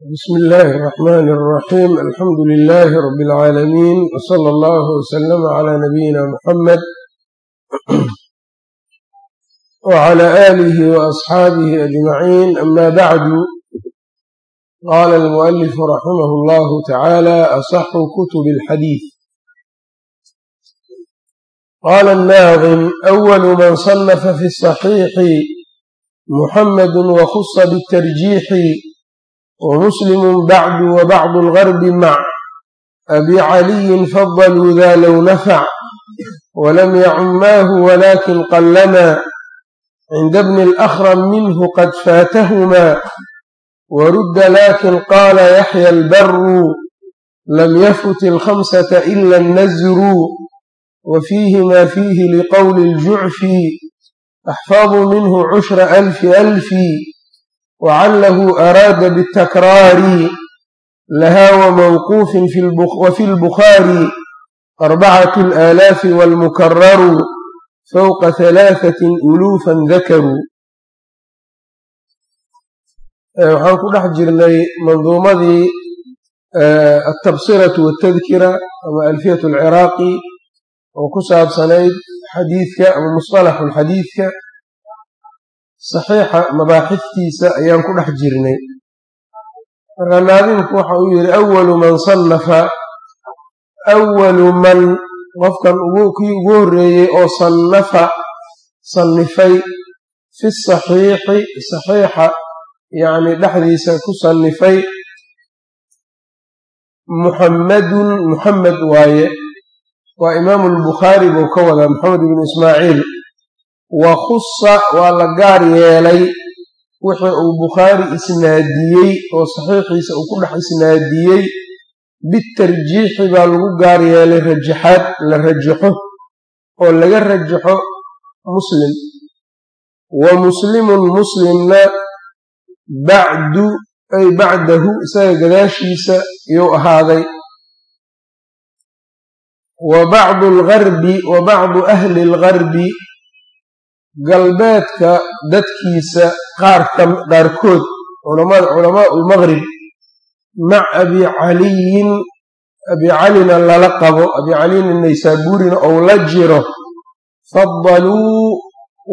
bsm illahi الرxman الraxim alxamdu lilahi rb اlcaalamiin wslى اllah wslm clى nabiyina mxamed wclى alihi وasxaabihi ajmaciin ama bacdu qala almualifu raximah اllahu tacaala asaxu kutub اlxadiid qala الnaaظim awalu man صnafa fi الصaxiixi muxamadu wkhusa bالtarjiixi ومسلم بعد وبعض الغرب مع أبي علي فضلوا ذا لو نفع ولم يعماه ولكن قلما عند ابن الأخرم منه قد فاتهما ورد لكن قال يحيى البر لم يفت الخمسة إلا النزر وفيه ما فيه لقول الجعفي أحفظ منه عشر ألف ألفي wacalahu araada btakraari laha wamawquufin وفي البخاري أربعة الآلاف والمكرر فوق ثلاثة ألوفا ذكروا. waxaan ku dhex jirnay manduumadii altabsiratu waltadkira ama alfiyat alciraaqi oo ku saabsanayd xadiidka ama musطalaxu xadiidka saxiixa mabaaxiftiisa ayaan ku dhex jirnay. Markaa naadimku waxa uu yidhi awalu man sannafa awalu man qofkan kii ugu horreeyey oo sannafa sannifay fi saxiixi saxiixa yacni dhexdiisa ku sannifay muxammadun muxamed waaye. Waa imaamu albukhaari buu ka wadaa maxamed ibnu ismaaciil wa khusa waa la gaar yeelay. Wixii uu bukhaari isnaadiyey oo saxiixiisa uu ku dhex isnaadiyey. Bitarjiixi baa lagu gaar yeelay rajaxaad la rajaxo oo laga rajaxo muslim. Wa muslimun muslimna bacdu ay bacdahu isaga gadaashiisa iyuu ahaaday. Wa bacdu algarbi wa bacdu ahli algarbi galbeedka dadkiisa qaarkood culamaa ulmaqrib mac abi caliyin abi calina lala qabo abi calina naysaabuurina ou la jiro fadaluu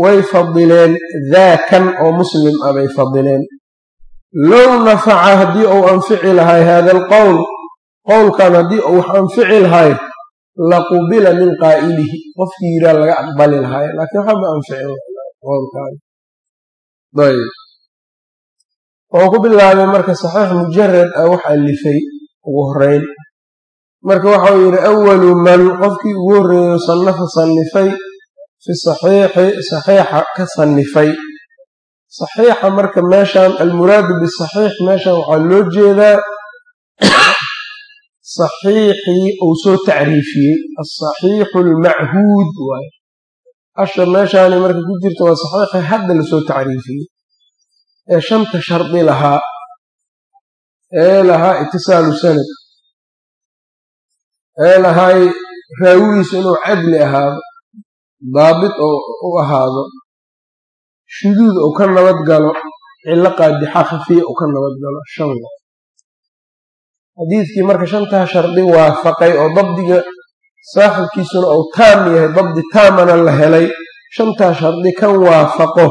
way fadileen daakan oo muslim ah bay fadileen. Low nafaca haddii uu anfici lahay hada alqowl qowlkan haddii uu wax anfici lahay laqubila min qaa'ilihi qofkii yiraa laga aqbali lahay laakiin waxaba anficin qowlkan ayb wuxuu ku bilaabay marka saxiix mujarad ah wax alifay ugu horeyn marka waxau yidhi awalu man qofkii ugu horreeyo sannafa sannifay fi saxiixi saxiixa ka sannifay. Saxiixa marka meeshan almuraadu bisaxiix meeshan waxaa loo jeedaa saxiixii uu soo tacriifiyey asaxiixu almachuud waaye. Asha meeshaani marka ku jirta waa saxiixii hadda la soo tacriifiyey. Ee shanta shardi lahaa ee lahaa itisaalu sanad ee lahaay raawigiisu inuu cadli ahaado daabit oo u ahaado shuduud uu ka nabad galo cillo qaadixa khafiya uu ka nabad galo shan xadiidkii marka shantaa shardi waafaqay oo dabdiga saaxibkiisuna uu taam yahay dabdi taamana la helay. Shantaa shardi kan waafaqo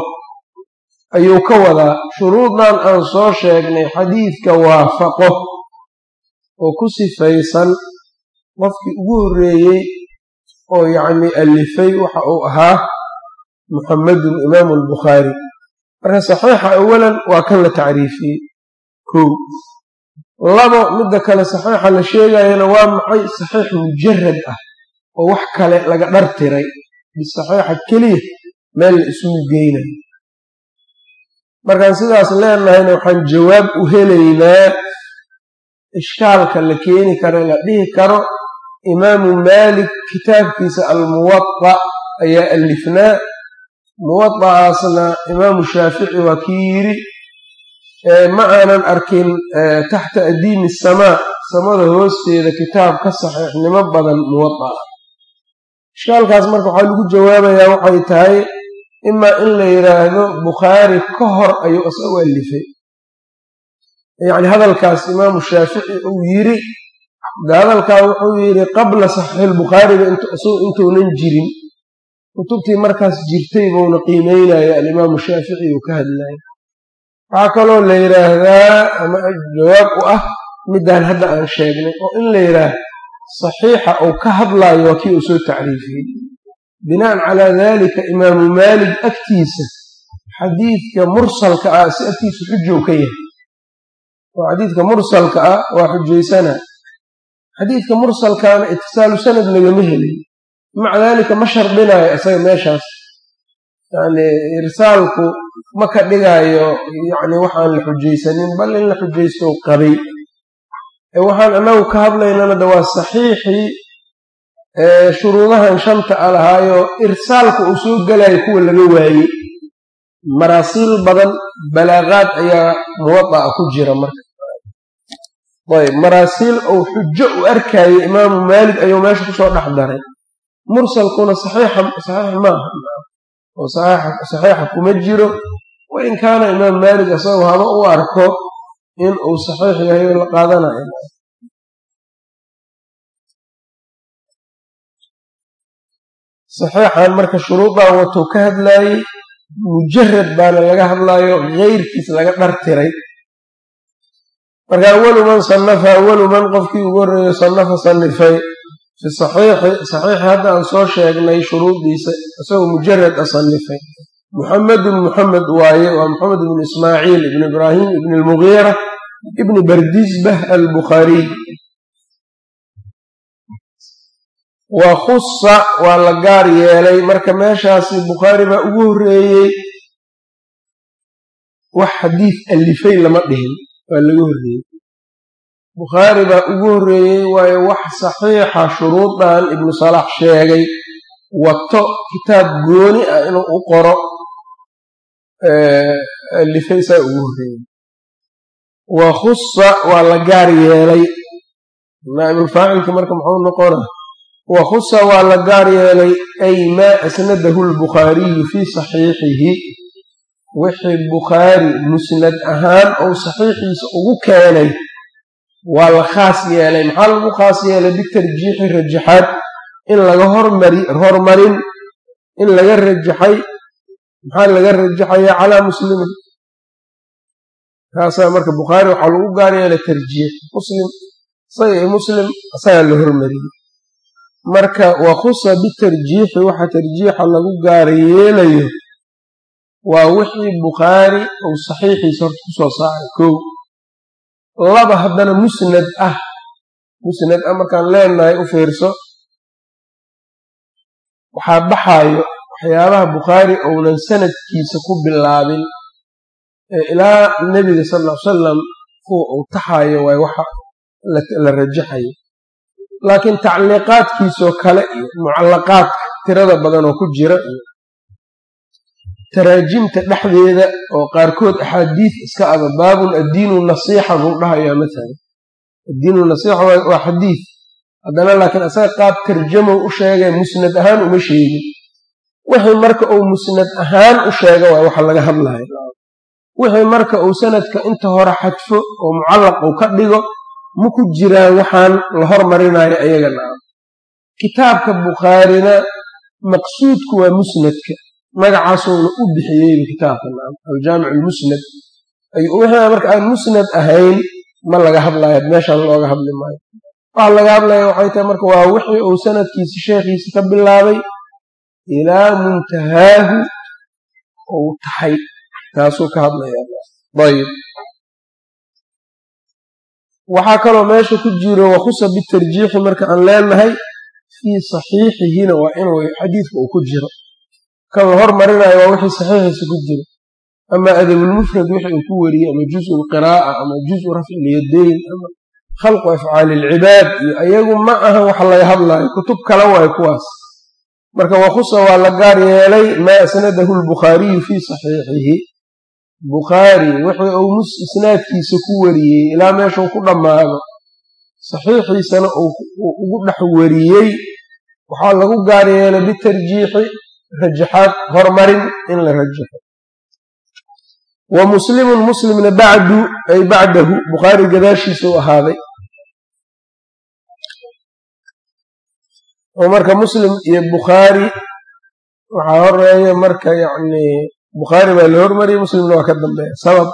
ayuu ka wadaa. Shuruudan aan soo sheegnay xadiidka waafaqo oo ku sifaysan qofkii ugu horreeyey oo yacni alifay waxa uu ahaa muxamedun imaamu albukhaari marka saxiixa awalan waa kan la tacriifiyey. Kow labo midda kale saxiixa la sheegayana waa maxay saxiix mujarad ah oo wax kale laga dhartiray bisaxiixa keliya meel la isugu geynayo. Markaan sidaas leenahayna waxaan jawaab u helaynaa ishkaalka la keeni karo la dhihi karo. Imaamu maalik kitaabkiisa almuwada ayaa alifnaa. Muwada'aasna imaamu shaafici waa kii yidhi ma aanan arkin taxta adiimi samaa samada hoosteeda kitaab ka saxiixnimo badan muwada'a ishkaalkaas marka waxaa lagu jawaabayaa waxay tahay imaa in la yidhaahdo bukhaari ka hor ayuu isagu alifay yacni hadalkaas imaamu shaafici uu yiri hadalkaa wuxuu yidhi qabla saxiixilbukhaariga isagu intuunan jirin. Kutubtii markaas jirtay buuna qiimeynaya alimaamu shaafici uu ka hadlaya waxaa kaloo la yidhaahdaa ama jawaab u ah midaan hadda aan sheegnay oo in la yidhaah saxiixa uu ka hadlaayo waa kii uu soo tacriifiyey. Bina'an calaa dalika imaamu maalig agtiisa xadiidka mursalka ah si agtiisa xujow ka yahay. Oo xadiidka mursalka ah waa xujaysana. Xadiidka mursalkaana itisaalu sanad lagama helin. Maca daalika ma shardinayo isaga meeshaas yani irsaalku ma ka dhigaayo yani waxaan la xujaysanin bal in la xujaysto qabay waxaan anagu ka hadlaynana de waa saxiixii shuruudahan shanta a lahaayo irsaalka uu soo gelayo kuwa laga waayey. Maraasiil badan balaaqaad ayaa muwada'a ku jira marka. Ayb maraasiil uu xujo u arkayay imaamu maalik ayuu meesha ku soo dhex daray. Mursalkuna saxiix maaha oo saxiixa kuma jiro. Wain kaana imaam maalik isagoo haba u arko in uu saxiix yahay la qaadanayo. Saxiixan marka shuruudan watuu ka hadlaayey mujarad baana laga hadlaayo keyrkiis laga dhartiray. Marka awalu man sannafa awalu man qofkii ugu horreeyo sannafa sannifay fi saxiixi hadda aan soo sheegnay shuruudiisa isagoo mujarad a sannifay muxamedun muxamed waaye waa moxamed ibnu ismaaciil ibnu ibraahim ibni almugiira ibni bardisbah albukhaariy wa khusa waa la gaar yeelay marka meeshaasi bukhaari baa ugu horreeyey wax xadiid alifay lama dhihin waa laga horreeyey bukhaari baa ugu horreeyey waayo wax saxiixa shuruudan ibnu salax sheegay. Wato kitaab gooni ah inuu u qoro alifay saa ugu horreeyey. Wa khusa waa la gaar yeelay. Naa'ibulfaacilka marka muxuu noqona wa khusa waa la gaar yeelay ay maa asnadahu lbukhaariyu fii saxiixihi. Wixii bukhaari musnad ahaan ou saxiixiisa ugu keenay waa la khaas yeelay. Maxaa lagu khaas yeelay? Bitarjiixi rajaxaad. In laga hormarin in laga rajaxay maxaa laga rajaxaya? Calaa muslimin kaasaa marka bukhaari waxaa lagu gaar yeelay tarjiix. Muslim isaga iyo muslim isagaa la hormariyey. Marka wakhusa bitarjiixi waxa tarjiixa lagu gaar yeelayo. Waa wixii bukhaari uu saxiixiisa horta ku soo saaray. Kow laba haddana musnad ah. Musnad ah markaan leenahay u fiirso. Waxaa baxaayo waxyaabaha bukhaari ounan sanadkiisa ku bilaabin ee ilaa nebiga sal ly salam kuwa uu taxaayo waay waxa la rajaxayo. Laakiin tacliiqaadkiisoo kale iyo mucallaqaadka tirada badan oo ku jira iyo taraajimta dhexdeeda oo qaarkood axaadiid iska aba baabun addiinu nasiixa buu dhahayaa maalan addiinu nasiixa waa xadiid haddana laakiin asaga qaab tarjamow u sheegay musnad ahaan uma sheegin. Wixii marka uu musnad ahaan u sheega waa waxa laga hadlayo wixii marka uu sanadka inta hore xadfo oo mucallaq uu ka dhigo ma ku jiraan waxaan la hormarinayo ayagana kitaabka bukhaarina maqsuudku waa musnadka magacaasuuna u bixiyeyba kitaabka aljaamic almusnad wixii marka aan musnad ahayn ma laga hadlayo meeshaan looga hadli maayo. Waxa laga hadlaya waxay tahay marka waa wixii uu sanadkiisa sheekhiisa ka bilaabay ilaa muntahaahu uu taxay taasuu ka hadlaya ayb waxaa kaloo meesha ku jiro wakhusa bitarjiixi marka aan leenahay fii saxiixihina waa inuu xadiidka uu ku jiro kan la hormarinayo waa wixii saxiixiisa ku jiro ama adabulmufrad wixii uu ku wariyey ama juzu lqiraa'a ama juzu rafci lyadayn ama khalqu afcaali ilcibaad iyo ayagu ma aha waxa laga hadlayo kutub kale waayo kuwaas. Marka wakhusa waa la gaar yeelay maa asnadahu lbukhaariyu fii saxiixihi. Bukhaari wixii uu isnaadkiisa ku wariyey ilaa meeshuu ku dhammaado. Saxiixiisana uu ugu dhex wariyey. Waxaa lagu gaar yeelay bitarjiixi rajaxaad hormarin in la rajaxo wa muslimun muslimna bacdu ay bacdahu bukhaari gadaashiisa ahaaday. Oo marka muslim iyo bukhaari waxaa horreeya marka yacni bukhaari baa la hormariyay muslimna waa ka dambeeya. Sabab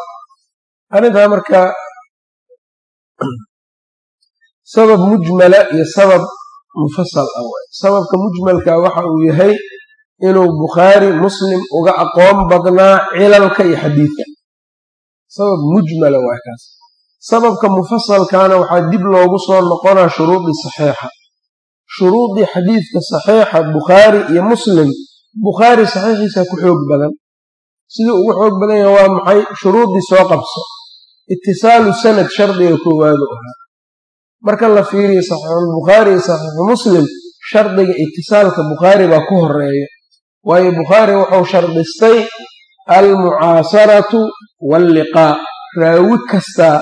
arrintaa marka sabab mujmala iyo sabab mufasal ah waay. Sababka mujmalka waxa uu yahay inuu bukhaari muslim uga aqoon badnaa cilalka iyo xadiidka. Sabab mujmala waay kaas. Sababka mufasalkaana waxaa dib loogu soo noqonaa shuruudii saxiixa. Shuruudii xadiidka saxiixa bukhaari iyo muslim bukhaari saxiixiisa ku xoog badan. Siduu ugu xoog badan yahay waa maxay? Shuruudii soo qabso. Itisaalu sanad shardiga koowaadu ahaa. Marka la fiiriyo saxiixulbukhaari iyo saxiixu muslim shardiga itisaalka bukhaari baa ku horreeya waayo bukhaari wuxuu shardistay almucaasaratu walliqaa. Raawi kastaa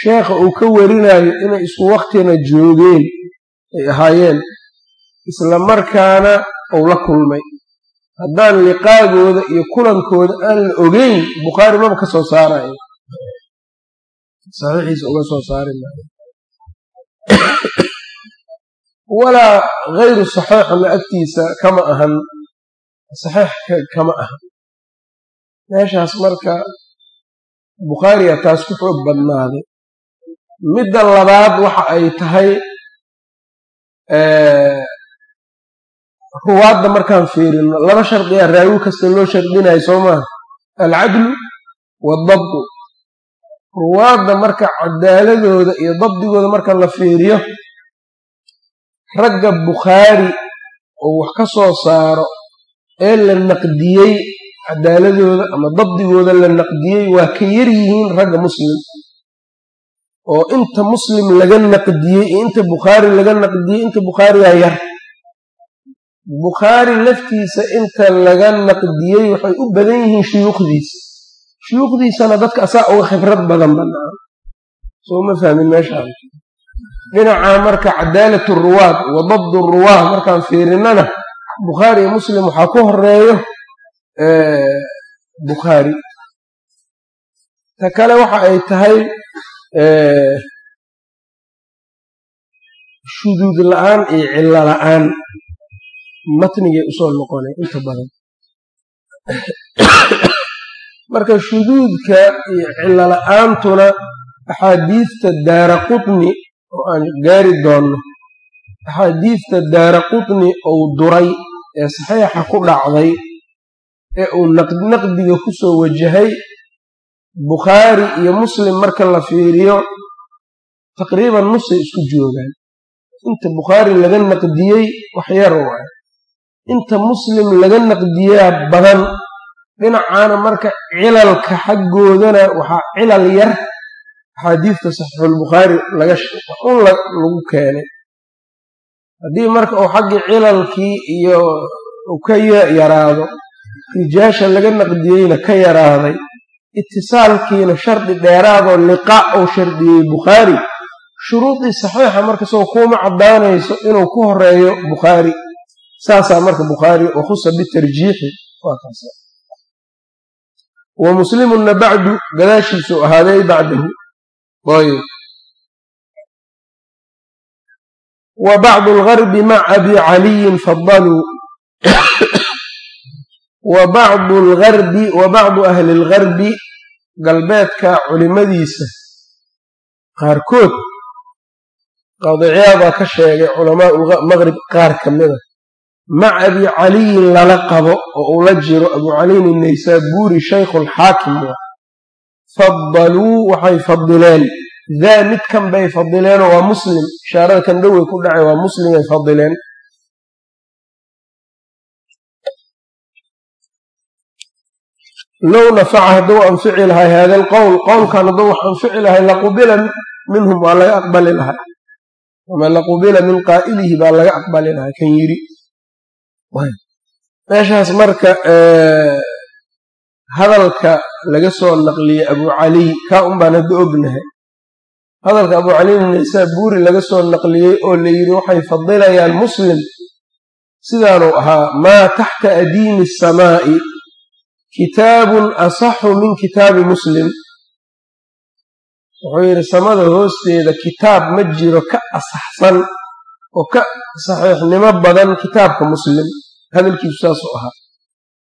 sheekha uu ka warinayo inay isku waktina joogeen ay ahaayeen isla markaana uu la kulmay. Haddaan liqaagooda iyo kulankooda aan la ogeyn bukhaari maba ka soo saarayo. Saxiixiisa uga soo saari maayo. Walaa hayru saxiixna agtiisa kama ahan saxiix kama ahan meeshaas marka bukhaariga taas ku xoog badnaaday midda labaad waxa ay tahay ruwaadda markaan fiirino laba shardiyaa raawi kasta loo shardinayo soo alcadlu waaldabdu ruwaadda marka cadaaladooda iyo dabdigooda marka la fiiriyo ragga bukhaari oo wax ka soo saaro ee la naqdiyey cadaaladooda ama dabdigooda la naqdiyey waa ka yar yihiin ragga muslim. Oo inta muslim laga naqdiyey iyo inta bukhaari laga naqdiyey inta bukhaarigaa yar. Bukhaari laftiisa inta laga naqdiyey waxay u badan yihiin shuyuukhdiisa. Shuyuukhdiisana dadka asaa uga khibrad badan banaan soo ma fahmin meeshaan. Dhinacaa marka cadaalat ruwaad wa dabd ruwaah markaan fiirinnana bukhaari iyo muslim waxaa ku horeeyo bukhaari ta kale waxa ay tahay shuduud la'aan iyo cillo la'aan. Matnigay u soo noqonay inta badan. Marka shuduudka iyo cillo la'aantuna axaadiidta daara qutni oo aan gaari doonno. Axaadiidta daara qutni ou duray ee saxiixa ku dhacday ee uu naqdiga ku soo wajahay bukhaari iyo muslim marka la fiiriyo taqriiban nusay isku joogaan. Inta bukhaari laga naqdiyey wax yar waay inta muslim laga naqdiyaa badan dhinacaana marka cilalka xaggoodana waxaa cilal yar axaadiidta saxiixulbukhaari un lagu keenay haddii marka uu xaggii cilalkii iyo ka yaraado rijaasha laga naqdiyeyna ka yaraaday itisaalkiina shardi dheeraadoo liqaa uu shardiyey bukhaari shuruudii saxiixa marka soo kuuma caddaanayso inuu ku horeeyo bukhaari. Saasaa marka bukhaari wakhusa bitarjiixi. Wa muslimunna bacdu gadaashiisuu ahaaday bacdahu. Ayb wa bacdu algarbi maca abi caliyin fadaluu wa bacdu algarbi wa bacdu ahli algarbi galbeedka culimadiisa. Qaarkood qaadiciyaabaa ka sheegay culamaa maqrib qaar ka mida maca abi caliyin lala qabo oo uu la jiro abu caliyin inaysaabuuri shaykhu lxaakim fadaluu waxay fadileen daa midkan bay fadileenoo waa muslim ishaarada kan dhowey ku dhacay waa muslimay fadileen low nafaca hadduu anfici lahay hada alqowl qowlkan hadduu wax anfici lahay laqubila minhum waa laga aqbali lahay ama laqubila min qaa'ilihi baa laga aqbali lahay kan yiri meeshaas marka hadalka laga soo naqliyey abu caliy kaa un baan hadda ognahay hadalka abu caliyin naysaabuuri laga soo naqliyey oo la yidhi waxay fadilayaan muslim. Sidaanuu ahaa maa taxta adiimi asamaa'i kitaabun asaxu min kitaabi muslim. Wuxuu yidhi samada hoosteeda kitaab ma jiro ka asaxsan oo ka saxiixnimo badan kitaabka muslim. Hadalkiisu saasuu ahaa.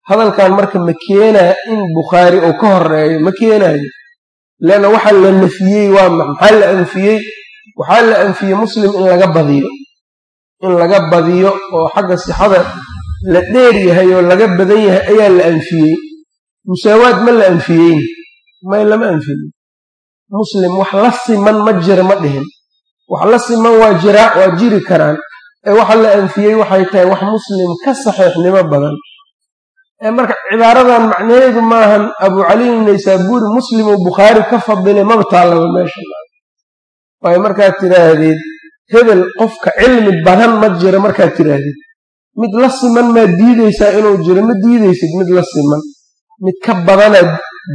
Hadalkan marka ma keenaa in bukhaari uu ka horeeyo ma keenaayo leanna waxa la nafiyey waa maxaa la anfiyey? Waxaa la anfiyey muslim in laga badiyo. In laga badiyo oo xagga sixada la dheer yahay oo laga badan yahay ayaa la anfiyey. Musaawaad ma la anfiyeyn. May lama anfiyin muslim wax la siman ma jira ma dhihin. Wax la siman waa jiraa waa jiri karaan. Ee waxa la anfiyey waxay tahay wax muslim ka saxiixnimo badan marka cibaaradan macnaheedu maahan abu caliin naysaabuuri muslim uu bukhaari ka fadilay maba taallaba meesha waayo markaad tidhaahdeed hebel qofka cilmi badan ma jiro markaad tidhaahdeed mid la siman maad diideysaa inuu jiro ma diideysid mid la siman. Mid ka badanaad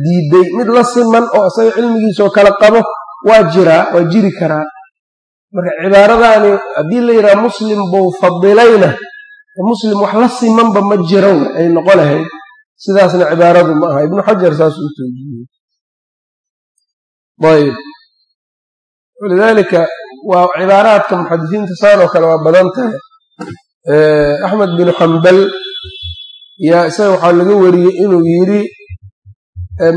diiday mid la siman oo isaga cilmigiisoo kale qabo waa jiraa waa jiri karaa. Marka cibaaradaani haddii la yidhaha muslim buu fadilayna muslim wax la simanba ma jiran ay noqo lahayd sidaasna cibaaradu ma aha. Ibnu xajar saas u toojiyey ayb walidaalika waa cibaaraadka muxadisiinta saanoo kale waa badan tahay. Axmed bin xambal yaa isaga waxaa laga wariyey inuu yidhi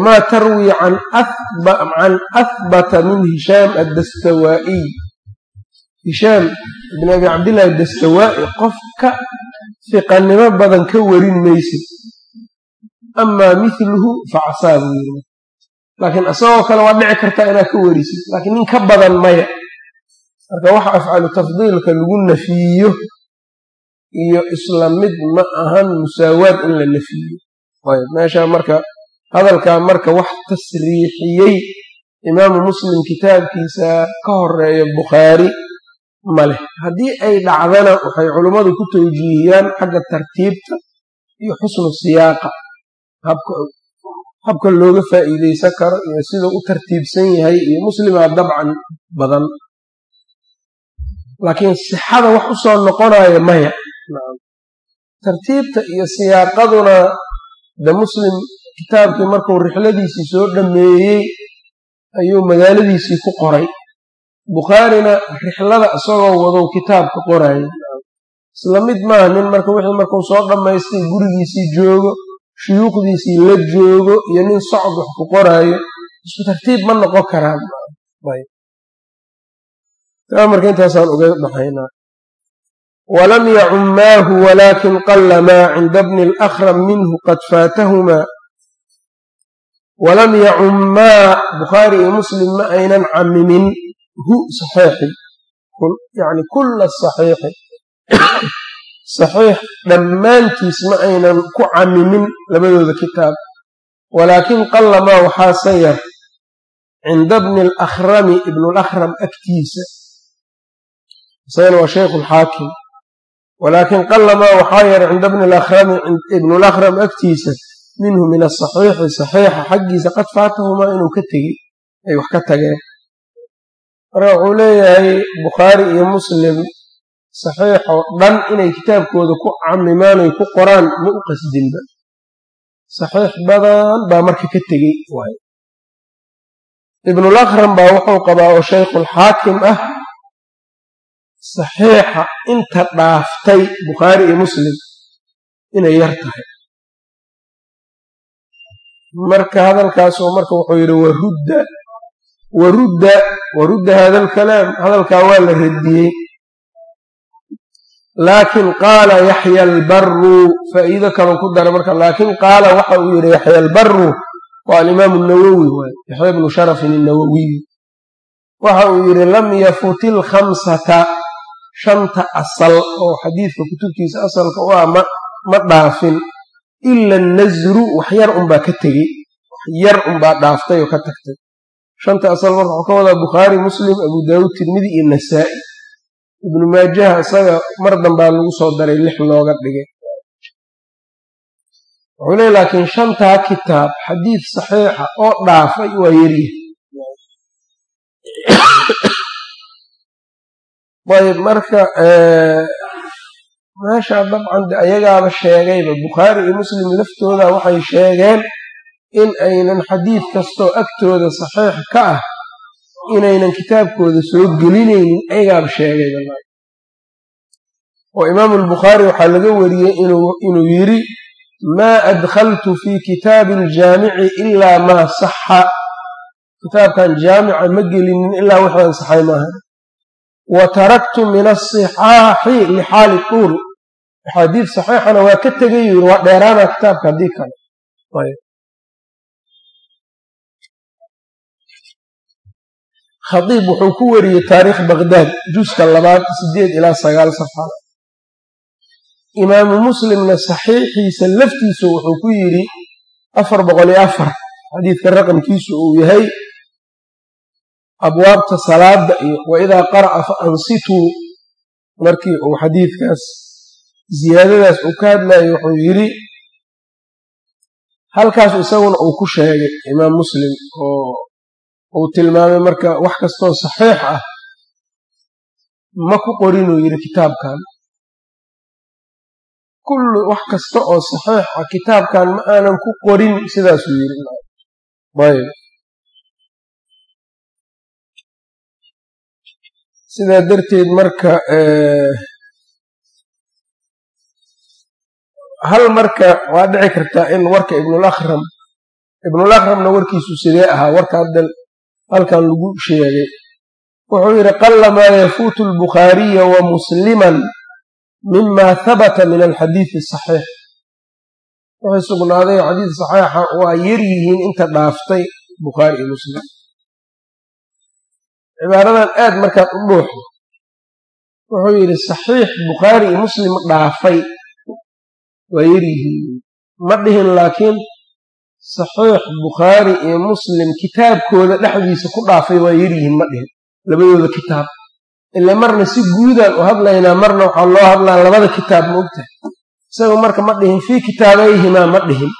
maa tarwi can ahbata min hishaam addastawaa'iy hishaam ibn abi cabdillahi addastawaa'i qof ka fiqannimo badan ka warin maysid. Amaa miluhu facasaa buu yidhi laakiin isagoo kale waa dhici kartaa inaad ka warisid. Laakiin nin ka badan maya. Marka waxa afcalu tafdiilka lagu nafiyo iyo isla mid ma ahan musaawaad in la nafiyo ayb meesha marka hadalkaa marka wax tasriixiyey imaamu muslim kitaabkiisa ka horreeya bukhaari ma leh. Haddii ay dhacdana waxay culummadu ku tawjiihiyaan xagga tartiibta iyo xusnu siyaaqa. Habka looga faa'iideysan karo iyo siduu u tartiibsan yahay iyo muslimaa dabcan badan. Laakiin sixada wax u soo noqonayo maya tartiibta iyo siyaaqaduna de muslim kitaabkii markuu rixladiisii soo dhammeeyey ayuu magaaladiisii ku qoray bukhaarina rixlada isagoo wadow kitaabka qoraayo isla mid maaha nin marka wixii markuu soo dhammaystay gurigiisii joogo shuyuukhdiisii la joogo iyo nin socod wax ku qoraayo isku tartiib ma noqon karaan. Marka intaasaan uga baxaynaa walam yacummaahu walaakin qalla maa cinda bni alakram minhu qad faatahumaa walam yacummaa bukhaari iyo muslim ma aynan camimin hu saxiixi yani kulla saxiixi saxiix dhammaantiis ma aynan ku camimin labadooda kitaab walaakin qalla maa waxaase yar cinda bni alakhrami ibnulakram agtiisa isagana waa shaykhu lxaakim walaakin qalla maa waxaa yar cinda bni alakhrami ibnulakram agtiisa minhu min asaxiixi saxiixa xaggiisa qad faatahumaa inuu ka tegey ay wax ka tageen marka wuxuu leeyahay bukhaari iyo muslim saxiixoo dhan inay kitaabkooda ku camimaan oy ku qoraan ma u qasdinba saxiix badan baa marka ka tegey waay ibnulakram baa wuxuu qabaa oo shaykhulxaakim ah saxiixa inta dhaaftay bukhaari iyo muslim inay yar tahay. Marka hadalkaasoo marka wuxuu yidhi warudda warudda warudda hada alkalaam hadalkaa waa la radiyey. Laakin qaala yaxya albaru faa'iido kalou ku dara marka laakin qaala waxa uu yidhi yaxya albaru waa alimaamu nawowi waay yaxya bnu sharafin innawowiy waxa uu yidhi lam yafuti lkhamsata shanta asal oo xadiidka kutubtiisa asalka u ah ma dhaafin ila annasru wax yar unbaa ka tegey wax yar unbaa dhaaftay oo ka tagtay shanta asal marka waxuu ka wadaa bukhaari muslim abu daawuud tirmidi iyo nasaa'i. Ibnu maajaha isaga mar danbaa lagu soo daray lix looga dhigay. Wuxuu leey laakiin shantaa kitaab xadiid saxiixa oo dhaafay waa yaryahay ayb marka meesha dabcan ayagaaba sheegayba bukhaari iyo muslim laftooda waxay sheegeen in aynan xadiid kastoo agtooda saxiix ka ah inaynan kitaabkooda soo gelinaynin ayagaaba sheegay oo imaamu albukhaari waxaa laga wariyey inuu yidhi maa adkhaltu fii kitaabi aljaamici ilaa maa saxa. Kitaabkan jaamica ma gelinin ilaa wixii ansaxay maaha. Wa taraktu min asixaaxi lixaali tuul axaadiid saxiixana waa ka tegay yiri waa dheeraana kitaabka haddii kale khadiib wuxuu ku wariyey taariikh baqdaad juska labaad sideed ilaa sagaal safar. Imaamu muslimna saxiixiisa laftiisu wuxuu ku yidhi afar boqol iyo afar. Xadiidka raqamkiisu uu yahay abwaabta salaada iyo wa idaa qara'a fa ansituu. Markii uu xadiidkaas ziyaadadaas uu ka hadlayo wuxuu yidhi halkaas isaguna uu ku sheegay imaam muslim oo uu tilmaamay marka wax kastoo saxiix ah ma ku qorinuu yidhi kitaabkan. Kullu wax kasta oo saxiix ah kitaabkan ma aanan ku qorin sidaasuu yidhi. Ayb. Sidaa darteed marka hal marka waa dhici kartaa in warka ibnulakram ibnulakramna warkiisu sidee ahaa? Warka halkan lagu sheegay. Wuxuu yidhi qalamaa yafuutu albukhaariya wa musliman mima habata min alxadiidi asaxiix wixii sugnaaday xadiid saxiixa waa yar yihiin inta dhaaftay bukhaari iyo muslim. Cibaaradan aad markaad u dhuuxdo. Wuxuu yidhi saxiix bukhaari iyo muslim dhaafay. Waa yar yihiin. Ma dhihin laakiin saxiix bukhaari iyo muslim kitaabkooda dhexdiisa ku dhaafay waa yaryihiin ma dhihin labadooda kitaab. Ile marna si guudaan u hadlaynaa marna waxaa loo hadlaa labada kitaab ma ogtahay. Isaga marka ma dhihin fii kitaabayhimaa ma dhihin.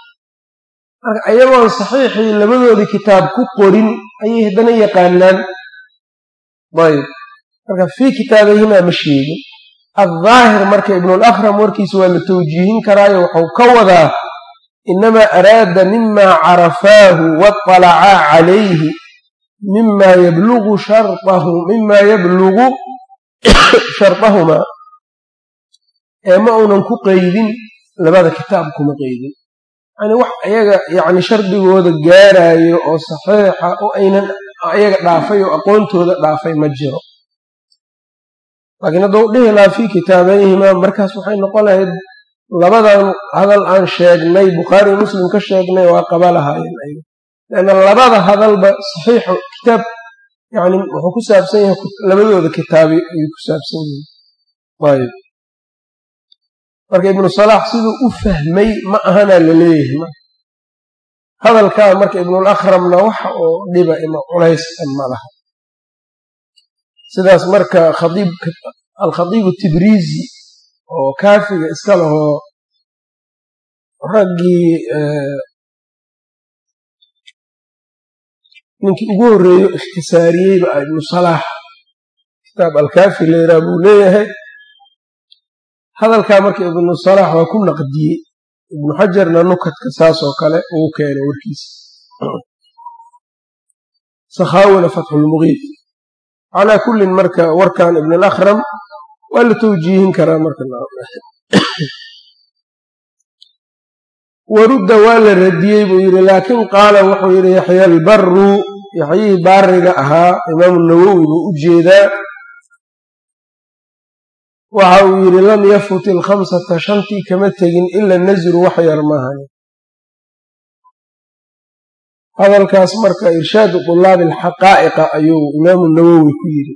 Marka ayagoon saxiixii labadoodii kitaab ku qorin ayay haddana yaqaanaan. Ayb marka fii kitaabayhimaa ma sheegin. Addaahir marka ibnulakram warkiisa waa la tawjiihin karaayo wuxuu ka wadaa inamaa araada mima carafaahu waطalacaa calayhi mima yablugu mima yablugu shardahumaa ee ma uunan ku qeydin labada kitaab kuma qeydin yani wax ayaga yani shardigooda gaarayo oo saxiixa oo aynan ayaga dhaafay oo aqoontooda dhaafay ma jiro laakiin hadduu dhihi lahaa fii kitaabayhimaa markaas waxay noqon lahayd labadan hadal aan sheegnay bukhaari muslim ka sheegnay waa qaba lahaayeen ayaga leanna labada hadalba saxiixo kitaab yani wuxuu ku saabsan yahay labadooda kitaabi ayuu ku saabsan yahay. Ayb marka ibnu salaax siduu u fahmay ma ahanaa la leeyahay marka hadalkaa marka ibnulakramna waxa oo dhiba ima culays ma sidaas marka alkhadiibu tibriizi oo kaafiga iska lahoo raggii ninkii ugu horreeyo ikhtisaariyeyba a ibnu salaax kitaab alkaafi layraa buu leeyahay. Hadalkaa marka ibnu salaax waa ku naqdiyey ibnu xajarna nukadka saas oo kale ugu keenay warkiisa. Sakhaawina fatxulmugiif calaa kullin marka warkan ibn alakram waa la tawjiihin karaa marka warudda waa la radiyey buu yidhi laakiin qaala wuxuu yidhi yaxya albaru yaxyihii baariga ahaa imaamu nawowi buu u jeedaa. Waxa uu yidhi lam yafut ilkhamsata shantii kama tegin ila nasru wax yar maahan hadalkaas marka irshaadu tulaabi alxaqaa'iqa ayuu imaamu nawowi ku yidhi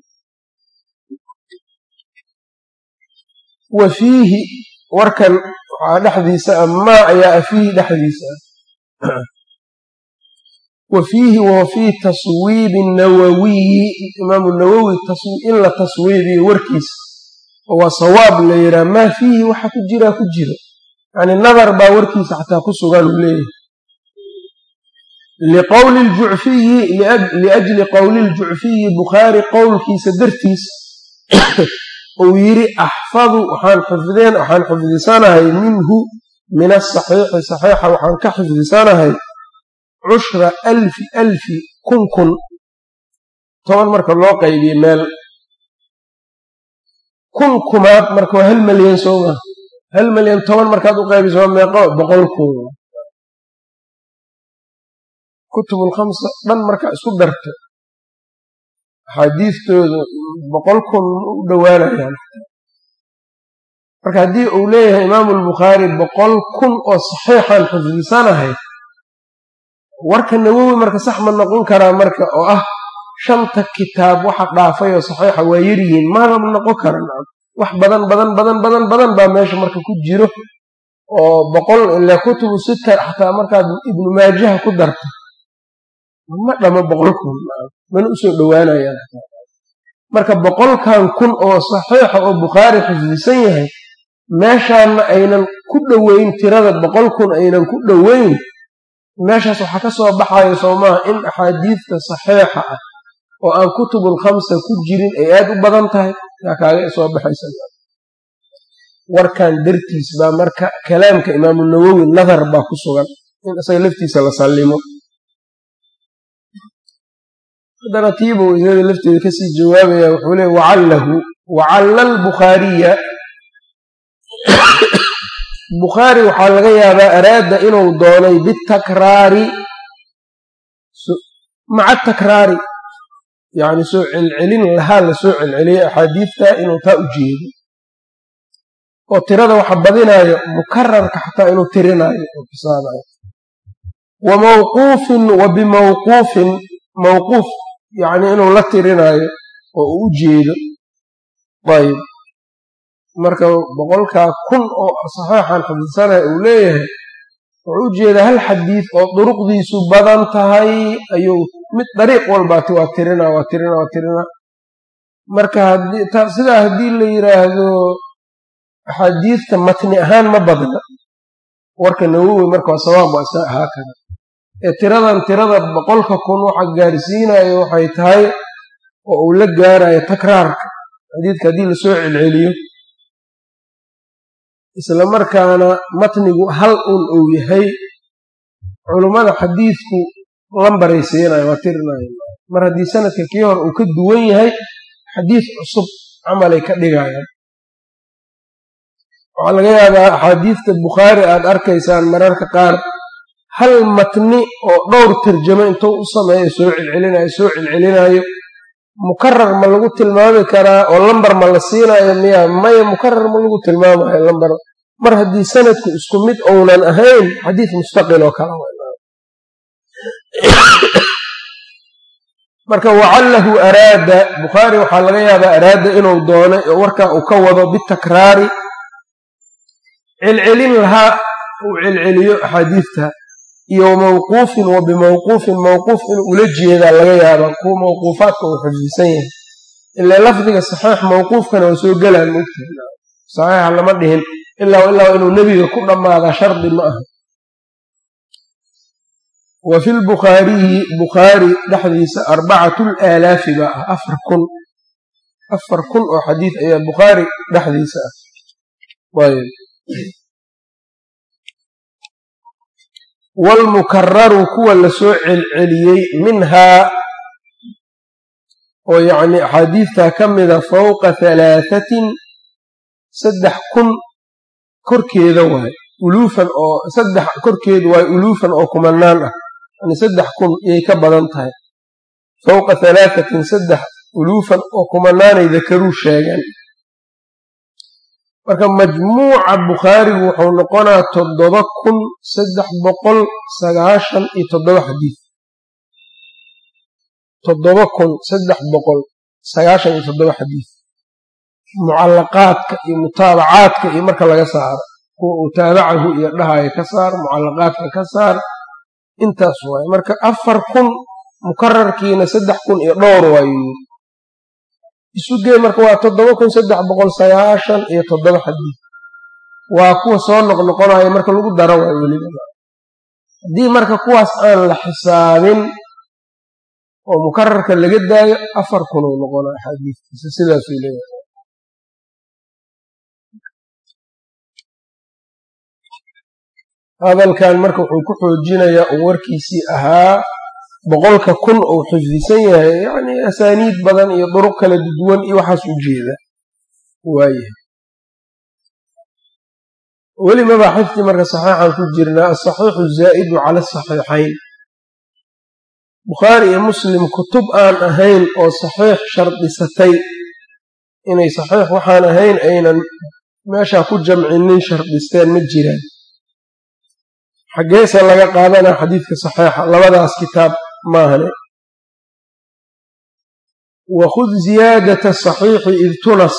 wa fiihi warkan waxaa dhexdiisa ah maa ayaa fiihi dhexdiisa ah wa fiihi wa fii taswiibi nawawiyi imaamu nawowi in la taswiibiyo warkiisa waa sawaab la yidhaha maa fiihi waxa ku jiraa ku jiro yacni nadar baa warkiisa xataa ku sugan uu leeyahay liqowli ljucfiyi liajli qowli ljucfiyi bukhaari qowlkiisa dartiis uu yidhi axfadu waxaan xifdeen waxaan xifdisanahay minhu min asaxiixi saxiixa waxaan ka xifdisanahay cushra alfi alfi kun kun. Toban marka loo qaybiye meel. Kun kumaad marka waa hal malyan sooma hal malyan toban markaad u qaybiso waa meeqo boqol kun. Kutubulkhamsa dhan markaa isku darta axaadiistooda boqol kun u dhowaanayaan marka haddii uu leeyahay imaamu albukhaari boqol kun oo saxiixaan xifdisanahay warka nawowi marka sax ma noqon karaa marka oo ah shanta kitaab waxa dhaafay oo saxiixa waa yaryihiin maaba noqon kara wax badan badan badan badan badan baa meesha marka ku jiro oo boqol ilaa kutubu sita xataa markaad ibnu maajaha ku darta ma dhamo boqol kun mana u soo dhowaanayaan. Marka boqolkan kun oo saxiixa oo bukhaari xifdisan yahay meeshaanna aynan ku dhoweyn tirada boqol kun aynan ku dhoweyn meeshaas waxaa ka soo baxayo soomaha in axaadiidta saxiixa ah oo aan kutubul ku jirin ay aad u badan tahay yaa kaaga soo baxaysa. Warkan dartiis baa marka kalaamka imaamu nawowi nadar baa ku sugan in isaga laftiisa la sallimo haddana tiibow iyada lafteeda ka sii jawaabaya wuxuu leey wacallahu. Wacalla albukhaariya bukhaari waxaa laga yaabaa araada inuu doonay bitakraari. Maca takraari. Yacni soo celcelin lahaa la soo celceliyay axaadiidta inuu taa u jeedo. Oo tirada waxa badinaayo mukararka xataa inuu tirinaayo oo xisaabayo wa mawquufin wa bimawquufin. Mawquuf yacni inuu la tirinaayo oo uu u jeedo ayb marka boqolkaa kun oo saxiixan xifdisanaha uu leeyahay wuxuu u jeedaa hal xadiid oo duruqdiisu badan tahay ayuu mid dariiq walbaati waa tirina waa tirina waa tirina. Marka sidaa haddii la yidhaahdo axaadiidta matni ahaan ma badna. Warka nawowi marka waa sawaab waa ahaa kara ee tiradan tirada boqolka kun waxa gaarsiinayo waxay tahay oo uu la gaarayo takraarka. Xadiidka haddii la soo celceliyo isla markaana matnigu hal un uu yahay culummada xadiidku lambaray siinayo waa tirinayo mar haddii sanadka kii hore uu ka duwan yahay xadiid cusub camalay ka dhigayaan waxaa laga yaabaa axaadiidta bukhaari aad arkaysaan mararka qaar hal matni oo dhowr tarjamo intuu u sameeyo soo celcelinayo soo celcelinayo mukarar ma lagu tilmaami karaa oo lambar ma la siinayo miya maya mukarar ma lagu tilmaamayo lambar. Mar haddii sanadku isku mid ounan ahayn xadiid mustaqil oo kala marka wacallahu araada bukhaari waxaa laga yaabaa araada inuu doonay oo warkaa uu ka wado bitakraari. Celcelin lahaa uu celceliyo axaadiidta iyo mawquufin wa bimawquufin ula jeedaa laga yaabaa kuwa mawquufaadka uu xifdisan yahay. Ila lafdiga saxiix mawquufkana waa soo gelaan mogta saxiixa lama dhihin ilaa ilaa inuu nebiga ku dhammaadaa shardi ma aha. Wa fi lbukhaariyi bukhaari dhexdiisa arbacatu laalaafi baa ah afar kun. Afar kun oo xadiid ayaa bukhaari dhexdiisa ah waalmukararu kuwa la soo celceliyey minhaa oo yacni axaadiidtaa ka mida fowqa halaahatin saddex kun korkeeda waay uluufan oo saddex korkeedu waay uluufan oo kumanaan ah yani saddex kun iyay ka badan tahay fowqa halaahatin saddex uluufan oo kumanaanay dakaruu sheegeen marka majmuuca bukhaarigu wuxuu noqonaa toddoba kun saddex boqol sagaashan iyo toddoba xadiid toddoba kun saddex boqol sagaashan iyo toddoba xadiid mucallaqaadka iyo mutaabacaadka iyo marka laga saaro kuwa uu taabacahu iyo dhahayo ka saar mucallaqaadka ka saar intaas waaye marka afar kun mukararkiina saddex kun iyo dhowr waayu isu gee marka waa toddoba kun saddex boqol sagaashan iyo toddoba xadiid waa kuwa soo noqnoqonayo marka lagu daro waay weliba haddii marka kuwaas aan la xisaabin oo mukararka laga daayo afar kunuu noqonaa axaadiistiisa sidaasuu leeyahay. Hadalkan marka wuxuu ku xoojinayaa warkiisii ahaa boqolka kun uu xifdisan yahay yacni asaaniid badan iyo duruq kala duwan iyo waxaas u jeeda. Waayahay weli mabaaxiftii marka saxiixan ku jirnaa asaxiixu zaa'idu cala asaxiixayn bukhaari iyo muslim kutub aan ahayn oo saxiix shardisatay inay saxiix waxaan ahayn aynan meeshaa ku jamcinin shardisteen ma jiraan. Xaggeesa laga qaadanaa xadiidka saxiixa labadaas kitaab maahane? Wakhud ziyaadata asaxiixi id tunas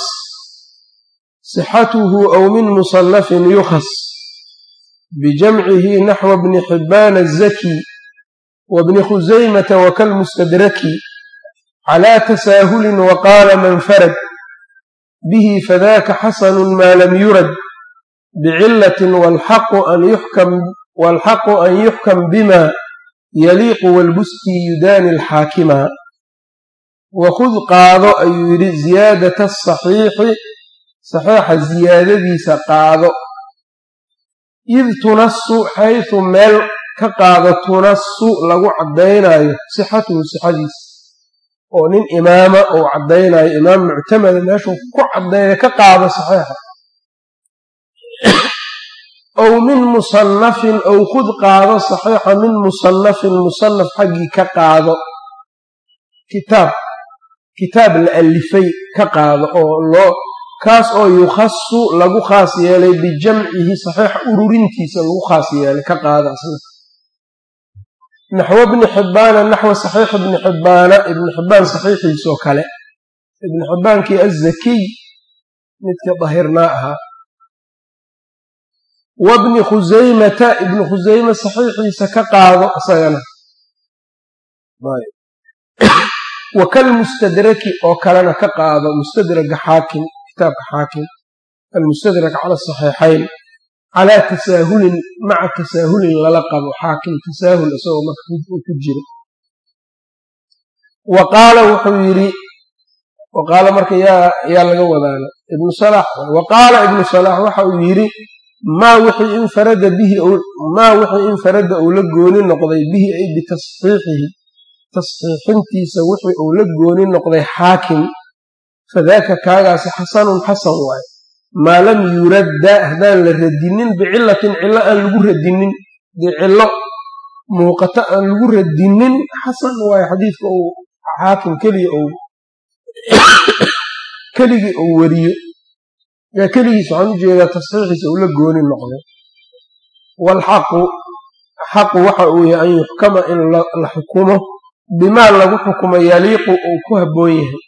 sixatuhu aw min musannafin yukhas bijamcihi naxwa bni xibbaan azaki wabni khusaymata wakalmustadraki calaa tasaahulin waqaala man farad bihi fadaka xasanu maa lam yurad bicilatin walxaqu an yuxkam bima yaliiqu walbusti yudaani alxaakima. Wakhud qaado ayuu yidhi ziyaadata asaxiixi saxiixa ziyaadadiisa qaado. Id tunasu xaysu meel ka qaado tunasu lagu caddaynayo sixatuhu sixadiisa oo nin imaama uu caddaynayo imaam muctamada meeshuu ku caddeeyo ka qaado saxiixa ow min musannafin ow khud qaado saxiixa min musannafin musannaf xaggii ka qaado. Kitaab kitaab la alifay ka qaado oo loo kaas oo yukhasu lagu khaas yeelay bijamcihi saxiixa ururintiisa lagu khaas yeelay ka qaada asna. Naxwo bni xibbaana naxwa saxiix ibni xibbaana ibni xibbaan saxiixiisoo kale. Ibni xibbaankii azakiy midka dahirnaa ahaa wabni khusaymata ibni khusayme saxiixiisa ka qaado isagana wakalmustadraki oo kalena ka qaado mustadraga xaakim kitaabka xaakim almustadrak cala saxiixayn calaa tasaahulin maca tasaahulin lala qabo xaakim tasaahul isagoo marka ku jiro wa qaala wuxuu yidhi wa qaala marka yaa laga wadaana ibnu salax wa qaala ibnu salax waxa uu yidhi maa wixii infarada uu la gooni noqday bihi ay bitasxiixihi tasxiixintiisa wixii uu la gooni noqday xaakim fadaaka kaagaasi xasanun xasan waaye. Maa lam yuradda haddaan la radinin bicilatin cillo aan lagu radinin dee cillo muuqato aan lagu radinin xasan waaye xadiidka uu xaakim keliya keligii uu wariyo yaa keligiis waxaan u jeedaa tasxiixiisa uu la gooni noqday. Waalxaqu xaqu waxa uu yahay an yuxkama in la xukumo bimaa lagu xukumo yaliiqu uu ku habboon yahay.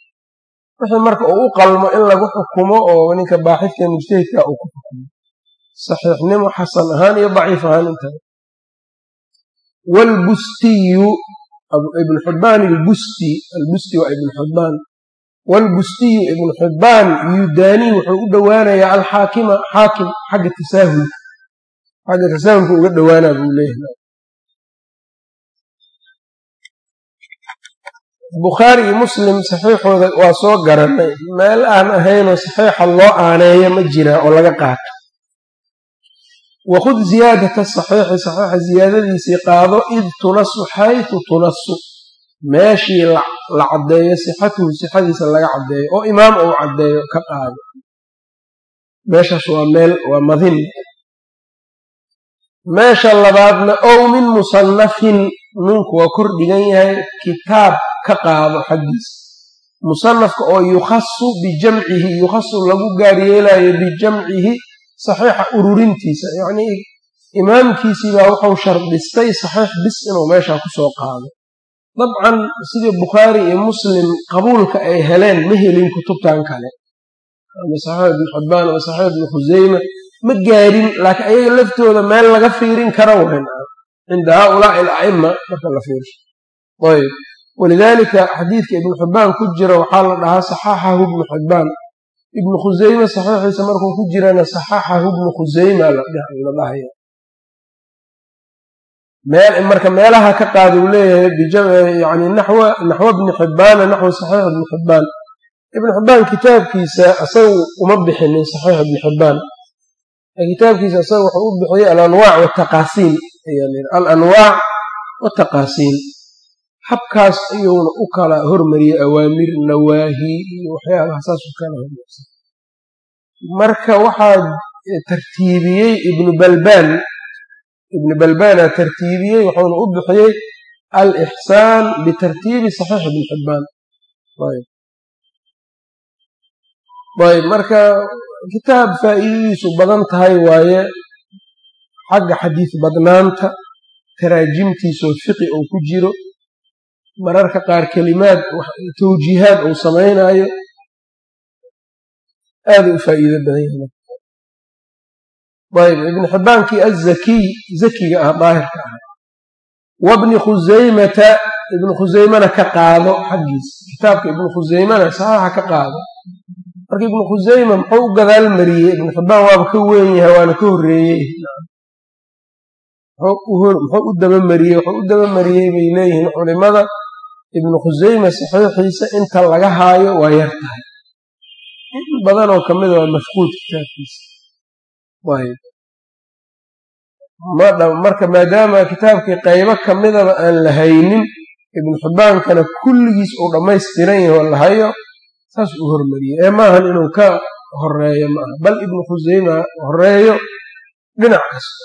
Wixii marka uu u qalmo in lagu xukumo oo ninka baaxidka mujtahidka uu ku xukumo. Saxiixnimo xasan ahaan iyo daciif ahaan intaa wlbustiyu ibnu xibbaan albusti albusti waa ibnu wlbustiyu ibnu xibbaan yudaanii wuxuu u dhowaanayaa alxaakima xaakim xagga tasaahulka xagga tasaahulka uga dhowaanaa buu leeyahay bukhaari iyo muslim saxiixooda waa soo garanay. meel aan ahaynoo saxiixa loo aaneeyo ma jiraa oo laga qaato wakhud ziyaadata saxiixi saxiixa ziyaadadiisii qaado id tunasu xaytu tunasu meeshii la caddeeyo sixatuhu sixadiisa laga caddeeyo oo imaam uu caddeeyo ka qaado meeshaas waa meel waa madin. Meesha labaadna ow min musannafin ninku waa kor dhigan yahay kitaab ka qaado xaggiisa musanafka oo yukhasu bijamcihi yukhasu lagu gaar yeelayo bijamcihi saxiixa ururintiisa yacnii imaamkiisii baa wuxuu shardhistay saxiix bis inuu meeshaa ku soo qaado dabcan sidii bukhaari iyo muslim qabuulka ay heleen ma helin kutubtan kale. Saxiix ibnu xibbaan ama saxiix khuseyma ma gaadhin laakiin ayaga laftooda meel laga fiirin kara wayn cinda haaulaai ala'ima marka la fiirsho ayb walidaalika xadiidka ibnu xibbaan ku jira waxaa la dhahaa saxaxahu ibnu xibbaan ibnu khuseyme saxiixiisa markuu ku jirana saxaxahu ibnu khuseyma la dhahaya marka meelaha ka qaada uu leeyahay yani naxwo bni xibbaana naxwu saxiix ibni xibbaan. Ibnu xibbaan kitaabkiisa isagu uma bixinin saxiix ibni xibbaan. Kitaabkiisa isaga wuxuu u bixiyey alanwaac wataqaasiin alanwaac wataqaasiin habkaas ayuuna u kala hormariyey awaamir nawaahi iyo waxyaabaha saas u kala hormarsan. Marka waxaa tartiibiyey ibnu balbaan ibnu balbaana tartiibiyey wuxuuna u bixiyey alixsaan bitartiibi saxiix ibn xibbaan. Marka kitaab faa'iidadiisu badan tahay waaye xagga xadiis badnaanta taraajimtiisoo fiqi uu ku jiro mararka qaar kelimaad tawjiihaad uu samaynaayo aada u faa'iido badan yahay ayb ibn xibbaankii azakiy zakiga ah daahirka ah wabni khusaymata ibnu khusaymana ka qaado xaggiisa kitaabka ibnu khusaymana saxaaxa ka qaado. Marka ibnu khusayma muxuu u gadaal mariyey ibnu xibbaan waaba ka weyn yahay waana ka horreeyey. Muxuu u dabamariyey wuxuu u dabamariyey bay leeyihiin culimada. Ibnu khusayma saxiixiisa inta laga haayo waa yar tahay. In badanoo ka mida waa mafquud kitaabkiisa marka maadaama kitaabkii qaybo ka midaba aan la haynin ibnu xibbaankana kulligiis uu dhammaystiran yahay oo la hayo saas uu hormariyey ee maahan inuu ka horeeyo maaha bal ibnu khusayma horeeyo dhinac kasta.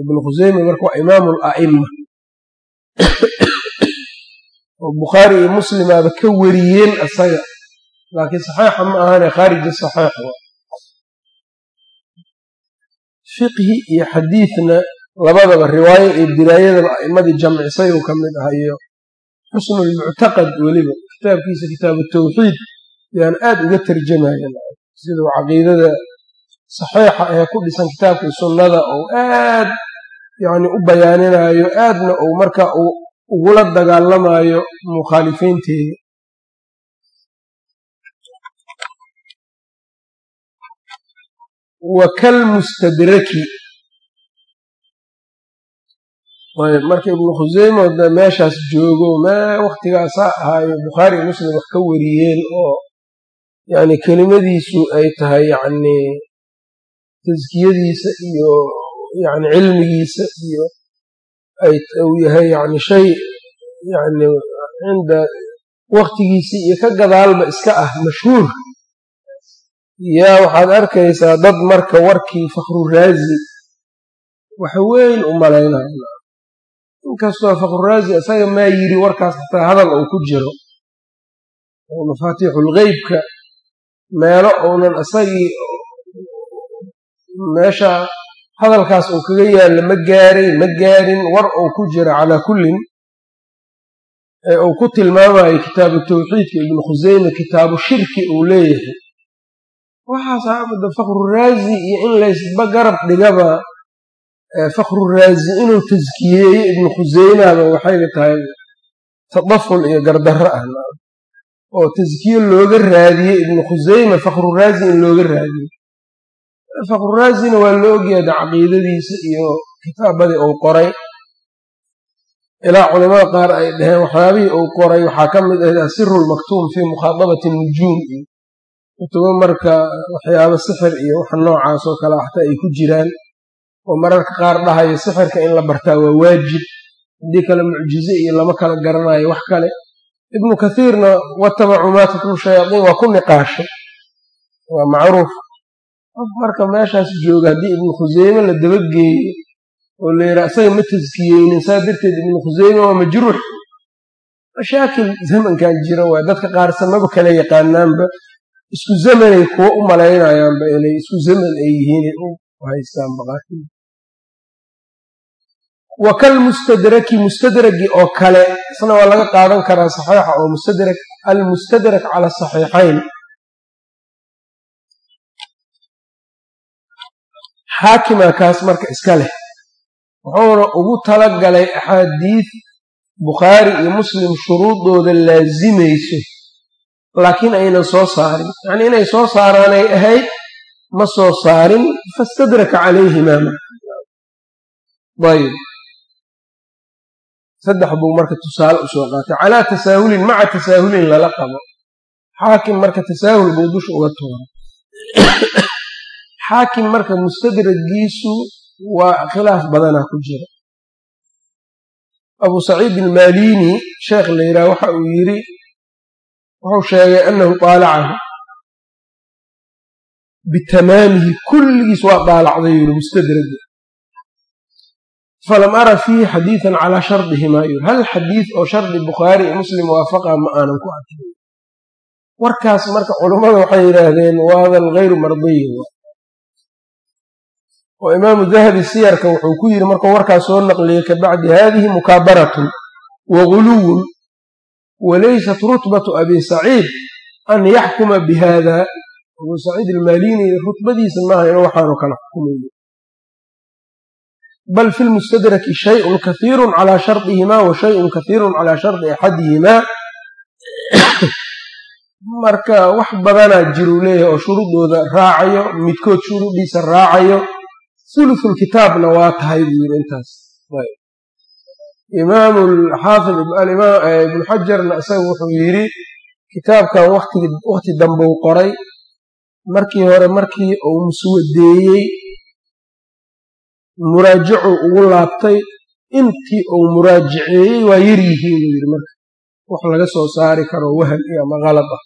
Ibnu khusayma marka waa imaamu ala'ima oo bukhaari iyo muslimaaba ka wariyeen asaga. Laakiin saxiixa ma ahane khaarija saxiix fiqhi iyo xadiidna labadaba riwaayo iyo diraayadaba a'immadii jamcisay uu ka mid aha iyo xusnulmuctaqad weliba kitaabkiisa kitaabu tawxiid yaan aad uga tarjamaya siduu caqiidada saxiixa ee ku dhisan kitaabkii sunnada ou aad yani u bayaaninayo aadna uu marka ugula dagaalamayo mukhaalifiinteeda wa kalmustadraki marka ibnu khuseymo de meeshaas joogo waktigaasaa ahaayo bukhaari iyo muslim wax ka wariyeen oo yani kelimadiisu ay tahay yani taskiyadiisa iyo yani cilmigiisa iyo uu yahay yani shay yani cinda waktigiisii iyo ka gadaalba iska ah mashhuur yaa waxaad arkaysaa dad marka warkii fakhruraazi wax weyn u malaynaya inkastoo fakhruraazi isaga maa yiri warkaas xataa hadal uu ku jiro mafaatiixulgeybka meelo uunan isagii meesha hadalkaas uu kaga yaalla ma gaaray ma gaarin war uu ku jira calaa kullin ee uu ku tilmaamayo kitaabu tawxiidka ibnu khuseyme kitaabu shirki uu leeyahay waxaasaabada fakhruraazi iyo in laysba garab dhigaba fakhruraazi inuu taskiyeeyo ibnu khuseymaaba waxayba tahay tadaful iyo gardarro ah. Oo taskiye looga raadiyey ibnu khuseyma fakhruraazi in looga raadiyey. Fakhruraazina waa la ogyaada caqiidadiisa iyo kitaabadii uu qoray. Ilaa culamada qaar ay dhaheen waxyaabihii uu qoray waxaa ka mid ahayd asiru lmaktuum fii mukhaadabati nujuum. iyo kutubo marka waxyaabo sixir iyo wax noocaas oo kale xataa ay ku jiraan oo mararka qaar dhahayo sixirka in la bartaa waa waajib. Haddii kale mucjize iyo lama kala garanayo wax kale. Ibnu kathiirna watabacuu maa tatlu shayaaiin waa ku niqaashay. Waa macruuf. Qof marka meeshaas jooga haddii ibnu khuseyme la dabageeyo oo la yidhaha isaga ma taskiyeynin saa darteed ibnu khuseyme waa majruux. Mashaakil zamankan jira waay dadka qaar samaba kala yaqaanaanba isku zamanay kuwo u malaynayaanba inay isku zaman ay yihiin u haystaan baqaatil wa kalmustadraki mustadragi oo kale isna waa laga qaadan karaa saxiixa oo mustadrak almustadrak cala saxiixayn. Xaakima kaas marka iska leh wuxuuna ugu tala galay axaadiid bukhaari iyo muslim shuruudooda laasimayso laakiin aynan soo saarin. Yacnii inay soo saaraanay ahayd ma soo saarin fastadraka calayhimaa ayb saddex buu marka tusaale u soo qaatay. Calaa tasaahulin maca tasaahulin lala qabo. Xaakim marka tasaahul buu dusha uga tuuray. Xaakim marka mustadragiisu waa khilaaf badanaa ku jira. Abu saciid almalini sheekh la yidhaha waxa uu yidhi wuxuu sheegay annahu daalacahu bitamaamihi kulligiis waa daalacday yuri mustadraga falam ara fiihi xadiidan calaa shardihimaa yuri hal xadiid oo shardi bukhaari iyo muslim waafaqa ma aanan ku arkin. Warkaas marka culummada waxay yidhaahdeen waadan hayru mardiyin oo imaamu dahabi siyarka wuxuu ku yidhi markuu warkaas soo naqliyey kabacdi hadihi mukaabaratun wa guluwun walaysat rutbatu abi saciid an yaxkuma bi hada abu saciid almalini rutbadiisa maaha inuu waxaanu kala xukumayo bal fi lmustadraki shayun kahiirun calaa shardihimaa wa shayun kahiirun calaa shardi axadihimaa marka wax badanaa jiruu leeyahay oo shuruudooda raacayo midkood shuruudiisa raacayo ulusul kitaabna waa imaam xaafid ibnu xajarna isaga wuxuu yidhi kitaabkan waqti dambeu qoray. Markii hore markii uu muswadeeyey muraajacu ugu laabtay. Intii uu muraajaceeyey waa yar yihiin buu yidhi marka. Wax laga soo saari karo waham iyo ama qalad ah.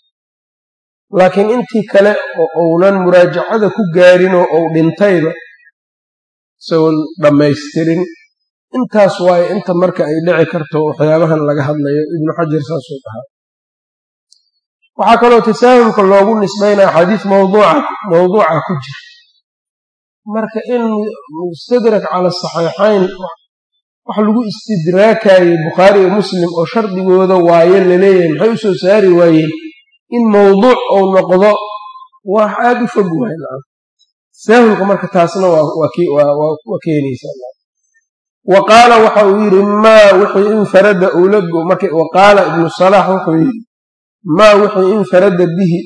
Laakiin intii kale oo uunan muraajacada ku gaarinoo uu dhintayba isagoon dhammaystirin intaas waayo inta marka ay dhici karto waxyaabahan laga hadlayo ibnu xajar saasuu dhahaa. Waxaa kaloo tasaahulka loogu nisbaynaa xadiis mawduuca ku jira. Marka in mustadrak cala saxiixayn wax lagu istidraakayo bukhaari iyo muslim oo shardigooda waaye la leeyahay maxay u soo saari waayeen in mawduuc ou noqdo wax aada u fog waay tasaahulka marka taasna waa keenaysaa wa qaala waxa uu yidhi maa wixii infarada waqaala ibnu salaax wuxuu yidhi maa wixii infarada bihi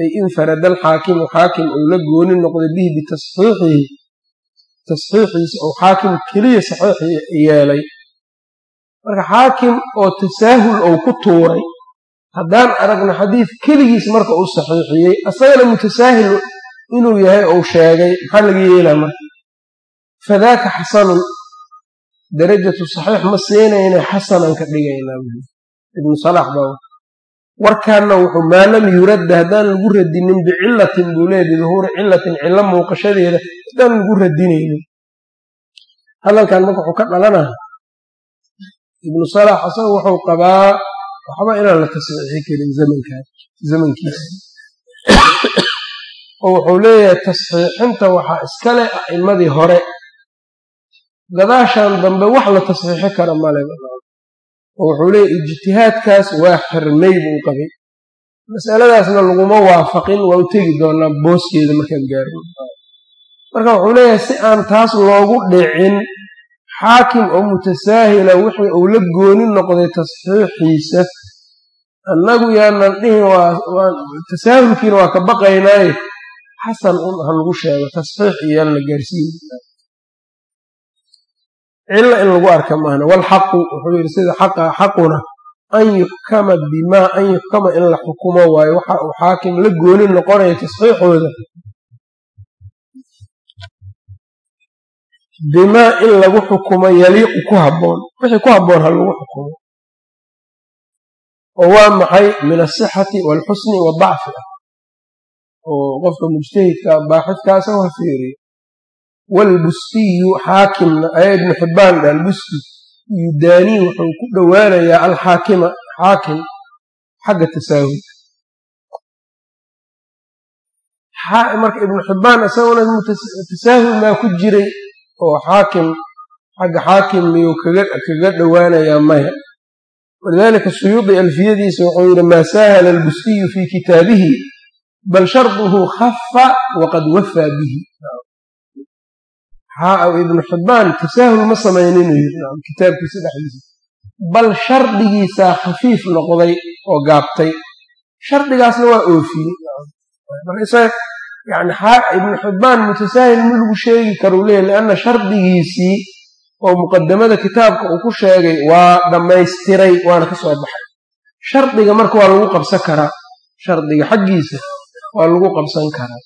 ay infarada alxaakimu xaakim uu la gooni noqday bihi bitasxiixihi tasxiixiisa ou xaakim keliya saxiix yeelay. Marka xaakim oo tasaahul ou ku tuuray haddaan aragna xadiid keligiis marka uu saxiixiyey asagana mutasaahil inuu yahay ou sheegay maxaa laga yeelaa marka? Fadaaka xasanun darajatu saxiix ma siinayna xasanan ka dhigaynaa ibnu salax baa warkaanna wuxuu maa yuradda haddaan lagu radinin bicillatin buu leeya biduhuuri cillatin cillo muuqashadeeda haddaan lagu radinaynin hadalkan marka wuxuu ka dhalanaa ibnu salax asaga wuxuu qabaa waxba inaan la tasxiixi karin zamankiisa. Oo wuxuu leeyahay tasxiixinta waxaa iskale a'immadii hore gadaashan dambe wax la tasxiixi kara male wuxuu leeyahy ijtihaadkaas waa xirmay buu qabay. Masaladaasna laguma waafaqin waa u tegi doonaa booskeeda markaan gaarno marka wuxuu leeyahay si aan taas loogu dhicin xaakim oo mutasaahila wixii uu la gooni noqday tasxiixiisa annagu yaanan dhihin tasaahulkiina waa ka baqaynaaye. Xasan un ha lagu sheego tasxiix iyaan la gaarsiin cilo in lagu arka maahna walxaqu wuxuu yidhi sida xaqa xaquna an yuxkama bimaa an yuxkama in la xukumo waayo waxa uu xaakim la gooni noqonaya tasxiixooda bimaa in lagu xukumo yaliiqu ku habboon wixii ku habboon ha lagu xukumo. Oo waa maxay? Min asixati waalxusni wadacfi ah oo qofka mujtahidka baaxidkaasa waa fiiriyo waalbustiyu xaakimna ayaa ibnu xibbaan dha albusti yudaanii wuxuu ku dhowaanayaa alxaakima xaakim xagga tasaahulka marka ibnu xibbaan isaguna tasaahul maa ku jiray oo xaakim xagga xaakim miyuu kaga dhowaanayaa maya walidaalika suyuudi alfiyadiisa wuxuu yidhi maa saahala albustiyu fii kitaabihi bal sharduhu khafa waqad wafaa bihi ibnu xibbaan tasaahul ma samaynin kitaabkiisa dhexdiisa bal shardigiisaa khafiif noqday oo gaabtay. Shardigaasna waa oofiyey. Ibnu xibbaan mutasaahil ma lagu sheegi karuu leeya lianna shardigiisii oo muqadamada kitaabka uu ku sheegay waa dhammaystiray waana ka soo baxay. Shardiga marka waa lagu qabsan karaa. Shardiga xaggiisa waa lagu qabsan karaa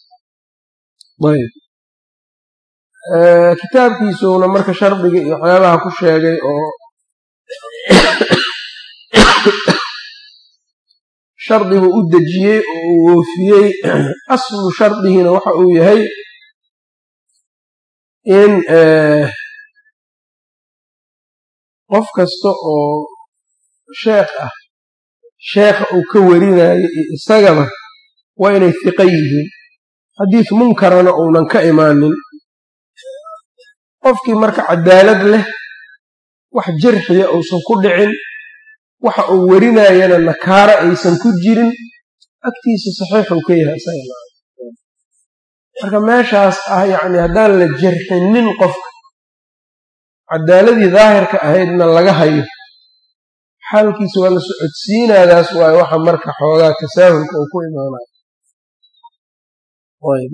ayb kitaabkiisuuna marka shardiga iyo waxyaabaha ku sheegay oo shardigu u dejiyey oo uu woofiyey aslu shardigiina waxa uu yahay in qof kasta oo sheekh ah sheekha uu ka warinayo iyo isagaba waa inay hiqo yihiin. Xadiis munkarana uunan ka imaanin qofkii marka cadaalad leh wax jarxiya uusan ku dhicin waxa uu warinayana nakaara aysan ku jirin agtiisa saxiixuu ka yahay marka meeshaas ah yacni haddaan la jarxinin qofka cadaaladii daahirka ahaydna laga hayo xaalkiisa waa la socodsiinaadaas waayo waxa marka xoogaa tasaahulka uu ku imaanayo.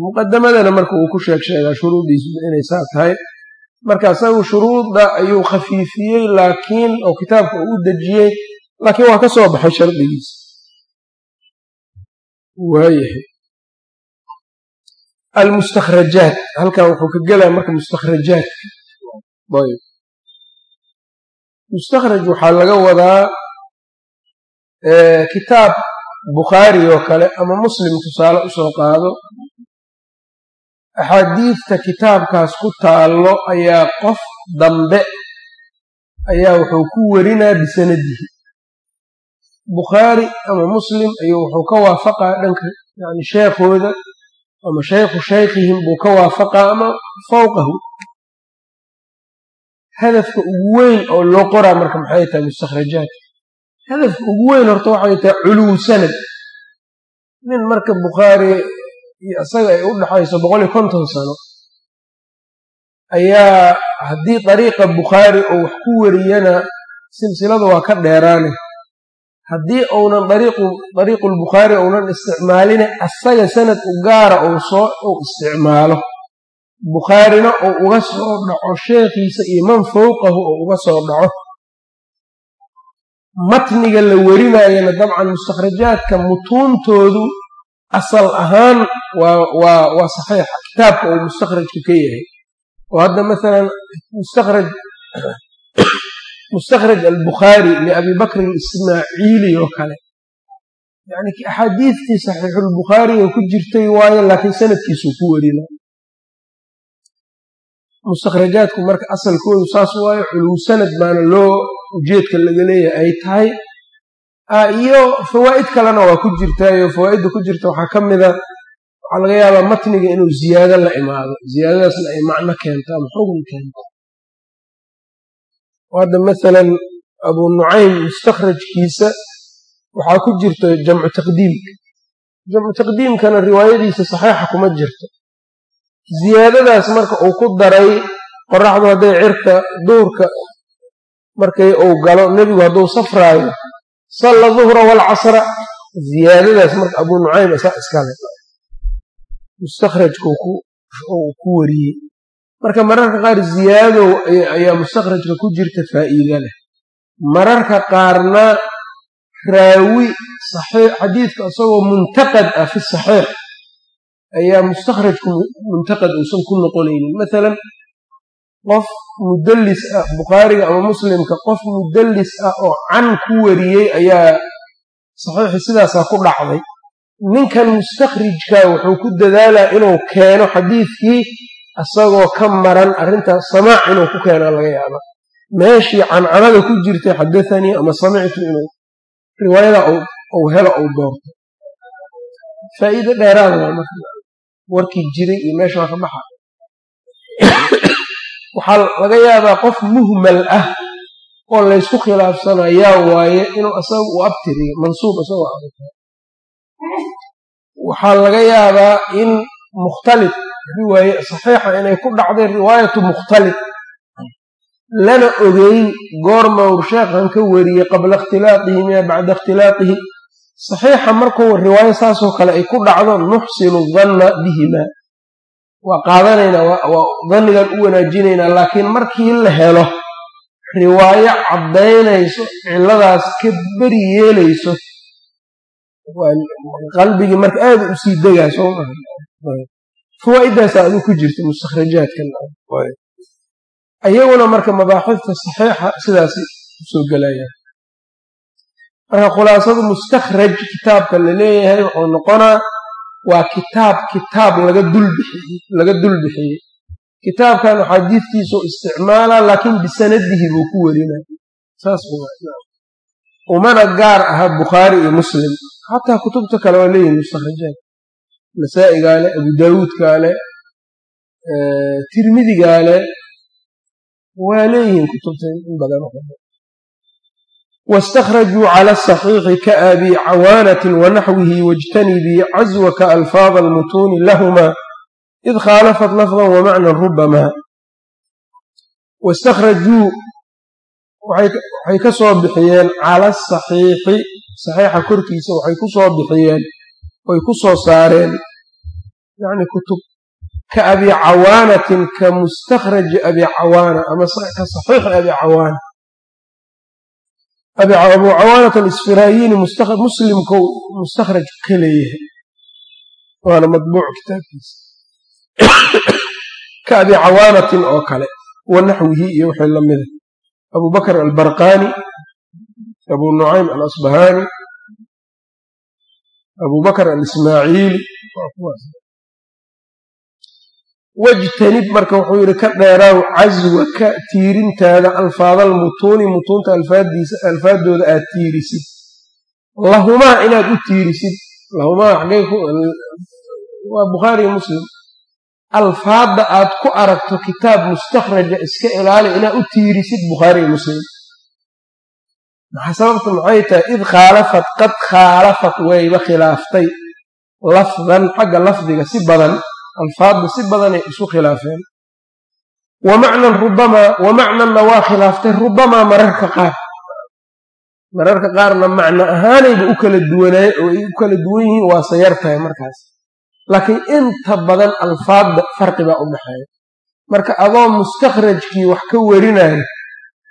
Muqadamadana marka uu ku sheeg sheegaa shuruuddiisuba inay saa tahay marka isagu shuruudda ayuu khafiifiyey laakiin oo kitaabka uu u dejiyey laakiin waa ka soo baxay shardigiisa. Waayahay almustakhrajaat halkan wuxuu ka gelaya marka mustakhrajaadka ayb mustakhraj waxaa laga wadaa kitaab bukhaari oo kale ama muslim tusaale u soo qaado axaadiidta kitaabkaas ku taallo ayaa qof dambe ayaa wuxuu ku warinaa bisanadihi. Bukhaari ama muslim ayuu wuxuu ka waafaqaa dhanka yani sheekhooda ama shaykhu shaykhihim buu ka waafaqaa ama fawqahu. Hadafka ugu weyn oo loo qoraa marka maxay tahay mustakhrajaat hadafka ugu weyn horta waxay tahay culuw sanad. Nin marka bukhaari iyo isaga ay u dhaxayso boqol iyo konton sano ayaa haddii dariiqa bukhaari uu wax ku wariyana silsilada waa ka dheeraane. Haddii uunan dariiqulbukhaari uunan isticmaalina asaga sanad u gaara uu soo uu isticmaalo. Bukhaarina uu uga soo dhaco sheekhiisa iyo man fowqahu uu uga soo dhaco. Matniga la werinayana dabcan mustakhrajaadka mutuuntoodu asal ahaan waa saxiixa. Kitaabka uu mustakhrajku ka yahay. Oo hadda masalan mustakhraj albukhaari liabi bakr alismaaciili oo kale. Yani axaadiistii saxiixulbukhaariga ku jirtay waayo laakiin sanadkiisuu ku werina mustakhrajaadku marka asalkoodu saas waayo culuw sanad baana loo ujeedka laga leeyahay ay tahay iyo fawaa'id kalena waa ku jirtaayo fawaa'idda ku jirta waxaa ka mida waxaa laga yaabaa matniga inuu ziyaado la imaado. Ziyaadadaasna ay macno keento ama xugun keento. Hadda masalan abuu nucaym mustakhrajkiisa waxaa ku jirta jamcu taqdiimka jamcu taqdiimkana riwaayadiisa saxiixa kuma jirto. Ziyaadadaas marka uu ku daray qoraxdu hadday cirka duurka markay uu galo nebigu hadduu safraayo salla duhra waalcasra ziyaadadaas marka abuu nucaym isaa iskale mustakhrajka ku wariyey. Marka mararka qaar ziyaadow ayaa mustakhrajka ku jirta faa'iida leh. Mararka qaarna raawi xadiidka isagoo muntaqad ah fi saxiix ayaa mustakhrajku muntaqad uusan ku noqonaynin masalan qof mudallis ah bukhaariga ama muslimka qof mudallis ah oo can ku wariyey ayaa saxiixi sidaasaa ku dhacday. Ninkan mustakhrijka wuxuu ku dadaalaa inuu keeno xadiidkii isagoo ka maran arrintaas samaac inuu ku keenaa laga yaaba meeshii cancanada ku jirtay xadathanii ama samictu inuu riwaayada uu helo uu doorto faa'iido dheeraada warkii jiray iyo meesha waa ka baxa waxaa laga yaabaa qof muhmal ah oo laysku khilaafsanaa yaa waaye inuu asaga u abtiriyo mansuub isagoo waxaa laga yaabaa in mukhtalid riwaaye saxiixa inay ku dhacday riwaayatu mukhtalid lana ogeyn goormawr sheekhan ka wariyey qabla ikhtilaaqihi miya bacda ikhtilaaqihi saxiixa markuu riwaayo saasoo kale ay ku dhacdo nuxsinu danna bihima waa qaadanaynaa waa dannigan u wanaajinaynaa laakiin markii la helo riwaayo caddaynayso cilladaas ka beri yeelayso qalbigii marka aada u sii degaa soo maha fawaa'idaasa adu ku jirta mustakhrajaadkan ayaguna marka mabaaxifta saxiixa sidaasi u soo gelayaan marka khulaasadu mustakhraj kitaabka la leeyahay wuxuu noqonaa waa kitaab kitaab laga dul bixiyey kitaabkan axaadiidtiisu isticmaalaa laakiin bisanadihi buu ku werinay umana gaar aha bukhaari iyo muslim. Xataa kutubta kale waa leeyihiin mustakhrajaad nasaa'igaa le abu daawuudkaa le tirmidigaa le waa leeyihiin kutubta in badan واsتkرجوا على الصحيiح kأbي cawاnة ونحوه واجتنبي cزوka ألفاظ المتون لhma إذ khالفت لفظا ومعنى ربما واsتkرجوu waxay ka soo bixiyeen calى الصحيiحi صaحيixa korkiisa waxay ku soo bixiyeen oy ku soo saareen yani kutub kaأbi cawاnaةi kamusتkرaجi أbi cawاnة ama ka صaحيiح أbi cawاnة abu cawaanat alisfiraayiini muslimkou mustakhraj ka leeyahay waana madbuuc kitaabkiisa ka abi cawaanatin oo kale wa naxwihi iyo wixii la mida abu bakr albarqani abu nucaym alasbahaani abu bakr alismaaciili wajtanib marka wuxuu yidhi ka dheeraaw caswaka tiirintaada alfaada almutuuni mutuunta alfaadooda aad tiirisid. Lahumaa inaad u tiirisid. Waa bukhaariyo muslim. Alfaadda aad ku aragto kitaab mustakhraja iska ilaali inaad u tiirisid bukhaariyo muslim. Maxaa sababta? Maxay tahay? Id khaalafat qad khaalafat wayba khilaaftay. Lafdan xagga lafdiga si badan alfaadda si badanay isu khilaafeen. Wa macnan rubamaa wa macnanna waa khilaaftay rubamaa mararka qaar. Mararka qaarna macno ahaanayba u kala duwanaaye oo ay u kala duwan yihiin waa sayar tahay markaas. Laakiin inta badan alfaadda farqi baa u dhaxeeya marka adoo mustakhrajkii wax ka warinayo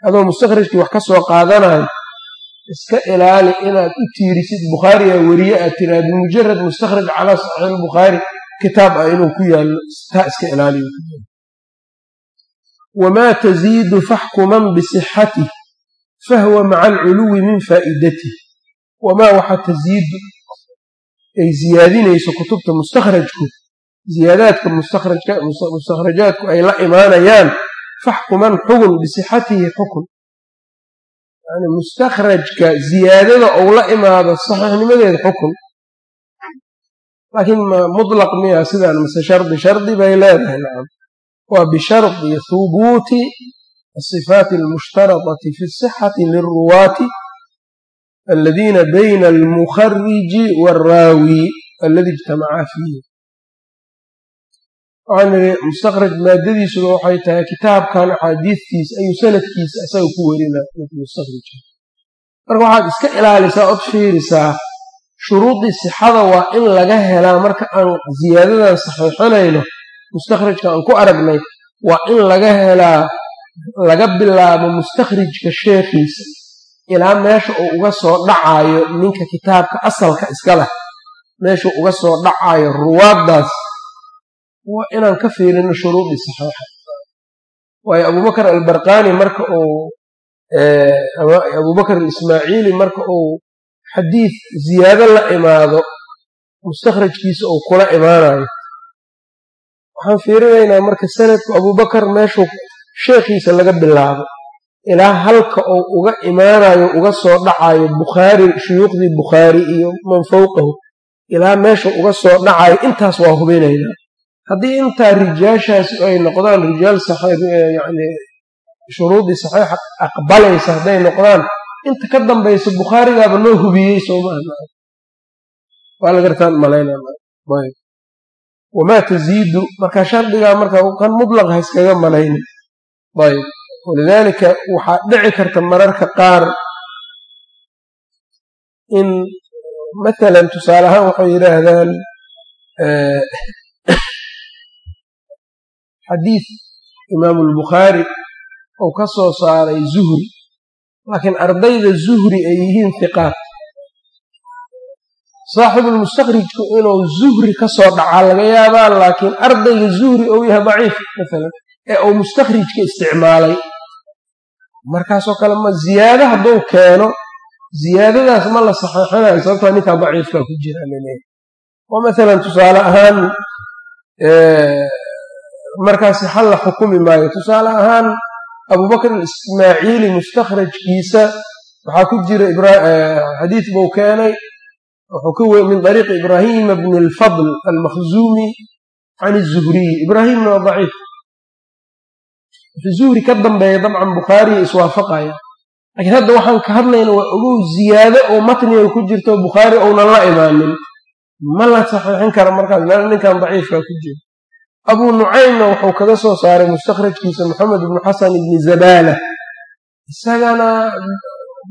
adoo mustakhrajkii wax ka soo qaadanayo iska ilaali inaad u tiirisid bukhaariyaa weriye aad tiraa bimujarad mustakhraj calaa saxiix albukhaari kitaab ah inuu ku yaallo taa iska ilaaliyo. Wamaa taziidu faxkuman bisixatih fahwa maca alculuwi min faa'idatih wamaa waxa taziidu ay ziyaadinayso kutubta mustakhrajku ziyaadaadka mustakhrajaadku ay la imaanayaan faxkuman xugun bisixatihi xukun. Yani mustakhrajka ziyaadada ou la imaado saxiixnimadeeda xukun laakiin mutlaq miya sidaan mase shardi shardi bay leedahay nacam. Waa bishardi hubuuti asifaati almushtaradati fi sixati lilruwaati aladiina bayna almukhariji waalraawi aladi ijtamacaa fiihi waxaan nidhi mustakhraj maadadiisuna waxay tahay kitaabkan axaadiistiisa ayuu sanadkiisa isaga ku werina mustakhrij marka waxaad iska ilaalisaa od fiirisaa shuruudii sixada waa in laga helaa marka aan ziyaadadan saxiixinayno mustakhrajka aan ku aragnay waa in laga helaa laga bilaabo mustakhrijka sheekhiisa ilaa meesha uu uga soo dhacaayo ninka kitaabka asalka iska leh meeshuu uga soo dhacaayo ruwaaddaas. Waa inaan ka fiirino shuruudii saxiixa. Waayo abubakar albarqani marka uu abubakar alismaaciili marka uu xadiid ziyaado la imaado mustakhrajkiisa uu kula imaanayo. Waxaan fiirinaynaa marka sanadku abubakar meeshuu sheekhiisa laga bilaabo. Ilaa halka uu uga imaanayo uga soo dhacayo bukhaari shuyuukhdii bukhaari iyo man fowqahu ilaa meeshuu uga soo dhacayo intaas waa hubinaynaa haddii intaa rijaashaasi ay noqdaan rijaal shuruudii saxiixa aqbalaysa hadday noqdaan inta ka dambaysa bukhaarigaaba noo hubiyey malaynwamaa taziidu marka shardigaa marka kan mutlaq ha iskaga malayna ayb walidaalika waxaa dhici karta mararka qaar in matalan tusaale ahaan waxay yidhaahdaan xadiid imaamu albukhaari uu ka soo saaray zuhri laakiin ardayda zuhri ay yihiin hiqaat saaxibulmustakrijku inuu zuhri ka soo dhacaa laga yaabaa laakiin ardayga zuhri ou yahay daciif maalan ee uu mustakrijka isticmaalay. Markaasoo kale ma ziyaado hadduu keeno ziyaadadaas ma la saxeixinayo sababtaa ninkaa daciifkaa ku jira laleeyahy oo maalan tusaale ahaan markaasi xal la xukumi maayo. Tusaale ahaan abubakr ismaaciili mustakhrajkiisa waxaa ku jira xadiid buu keenay. Min ariiqi ibraahima bni alfadl almakhzuumi can izuhriyi ibraahimna waa daciif. Zuhri ka dambeeya dabcan bukhaariya iswaafaqaya. Laakiin hadda waxaan ka hadlayna waa ogow ziyaado oo matniga ku jirto bukhaari ounan la imaanin. Ma la saxiixin kara markaas meel ninkan daciifkaa ku jira abuu nucaymna wuxuu kaga soo saaray mustakhrajkiisa maxamed ibnu xasan ibni zabaala isagana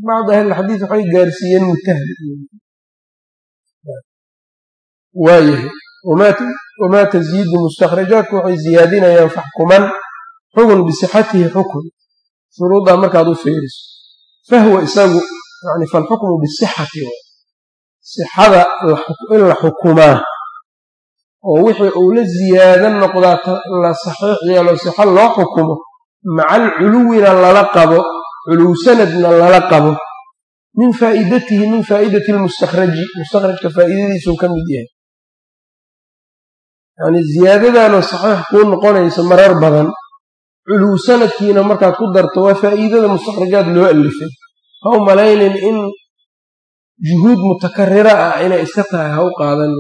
bacd ahlilxadiid waxay gaarsiiyeen mutaham waayahay. Wamaa tasyiidu mustakhrajaadku waxay ziyaadinayaan faxkuman xukun bisixatihi xukun. Shuruuddaa markaad u fiiriso. Fahwa isagu yani falxukmu bisixati sixada in la xukumaa oo wixii uu la ziyaado noqdaa la saxiix yeelo sixa loo xukumo maca alculuwina lala qabo culuw sanadna lala qabo min faa'iidatihi min faa'idati lmustakhraji mustakhrajka faa'iidadiisuu ka mid yahay. Yani ziyaadadanoo saxiix kuu noqonayso marar badan culuw sanadkiina markaad ku darto waa faa'iidada mustakhrajaad loo alifay. Ha u in juhuud mutakarira ah inay iska tahay ha u qaadan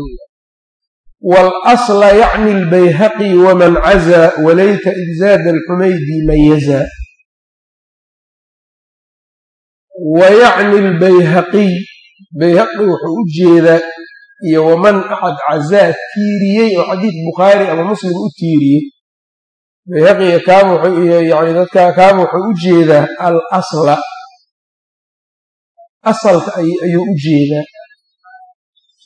waalasla yacni albayhaqi waman cazaa walayta id zaada alxumaydi mayaza wa yacni albayhaqiy bayhaqi wuxuu u jeedaa iyo waman axad cazaa tiiriyey oo xadiid bukhaari ama muslim u tiiriyey. Bayhaqiga kaaba wuxuu u jeedaa al asla. Asalka ayuu u jeedaa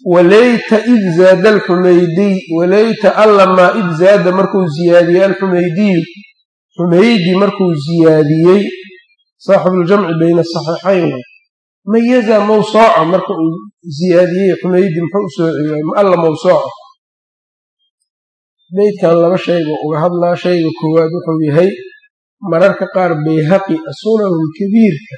walayta id zaada alxumaydiy walayta allamaa id zaada markuu ziyaadiyey alxumaydiyu xumaydi markuu ziyaadiyey saaxibuljamci bayna asaxiixayn mayaza mawsooca marka uu ziyaadiyey xumaydi muxuu u soociyey alla mawsooca beydkan laba shayba uga hadlaa. Shayga koowaad wuxuu yahay mararka qaar bayhaqi sunanulkabiirka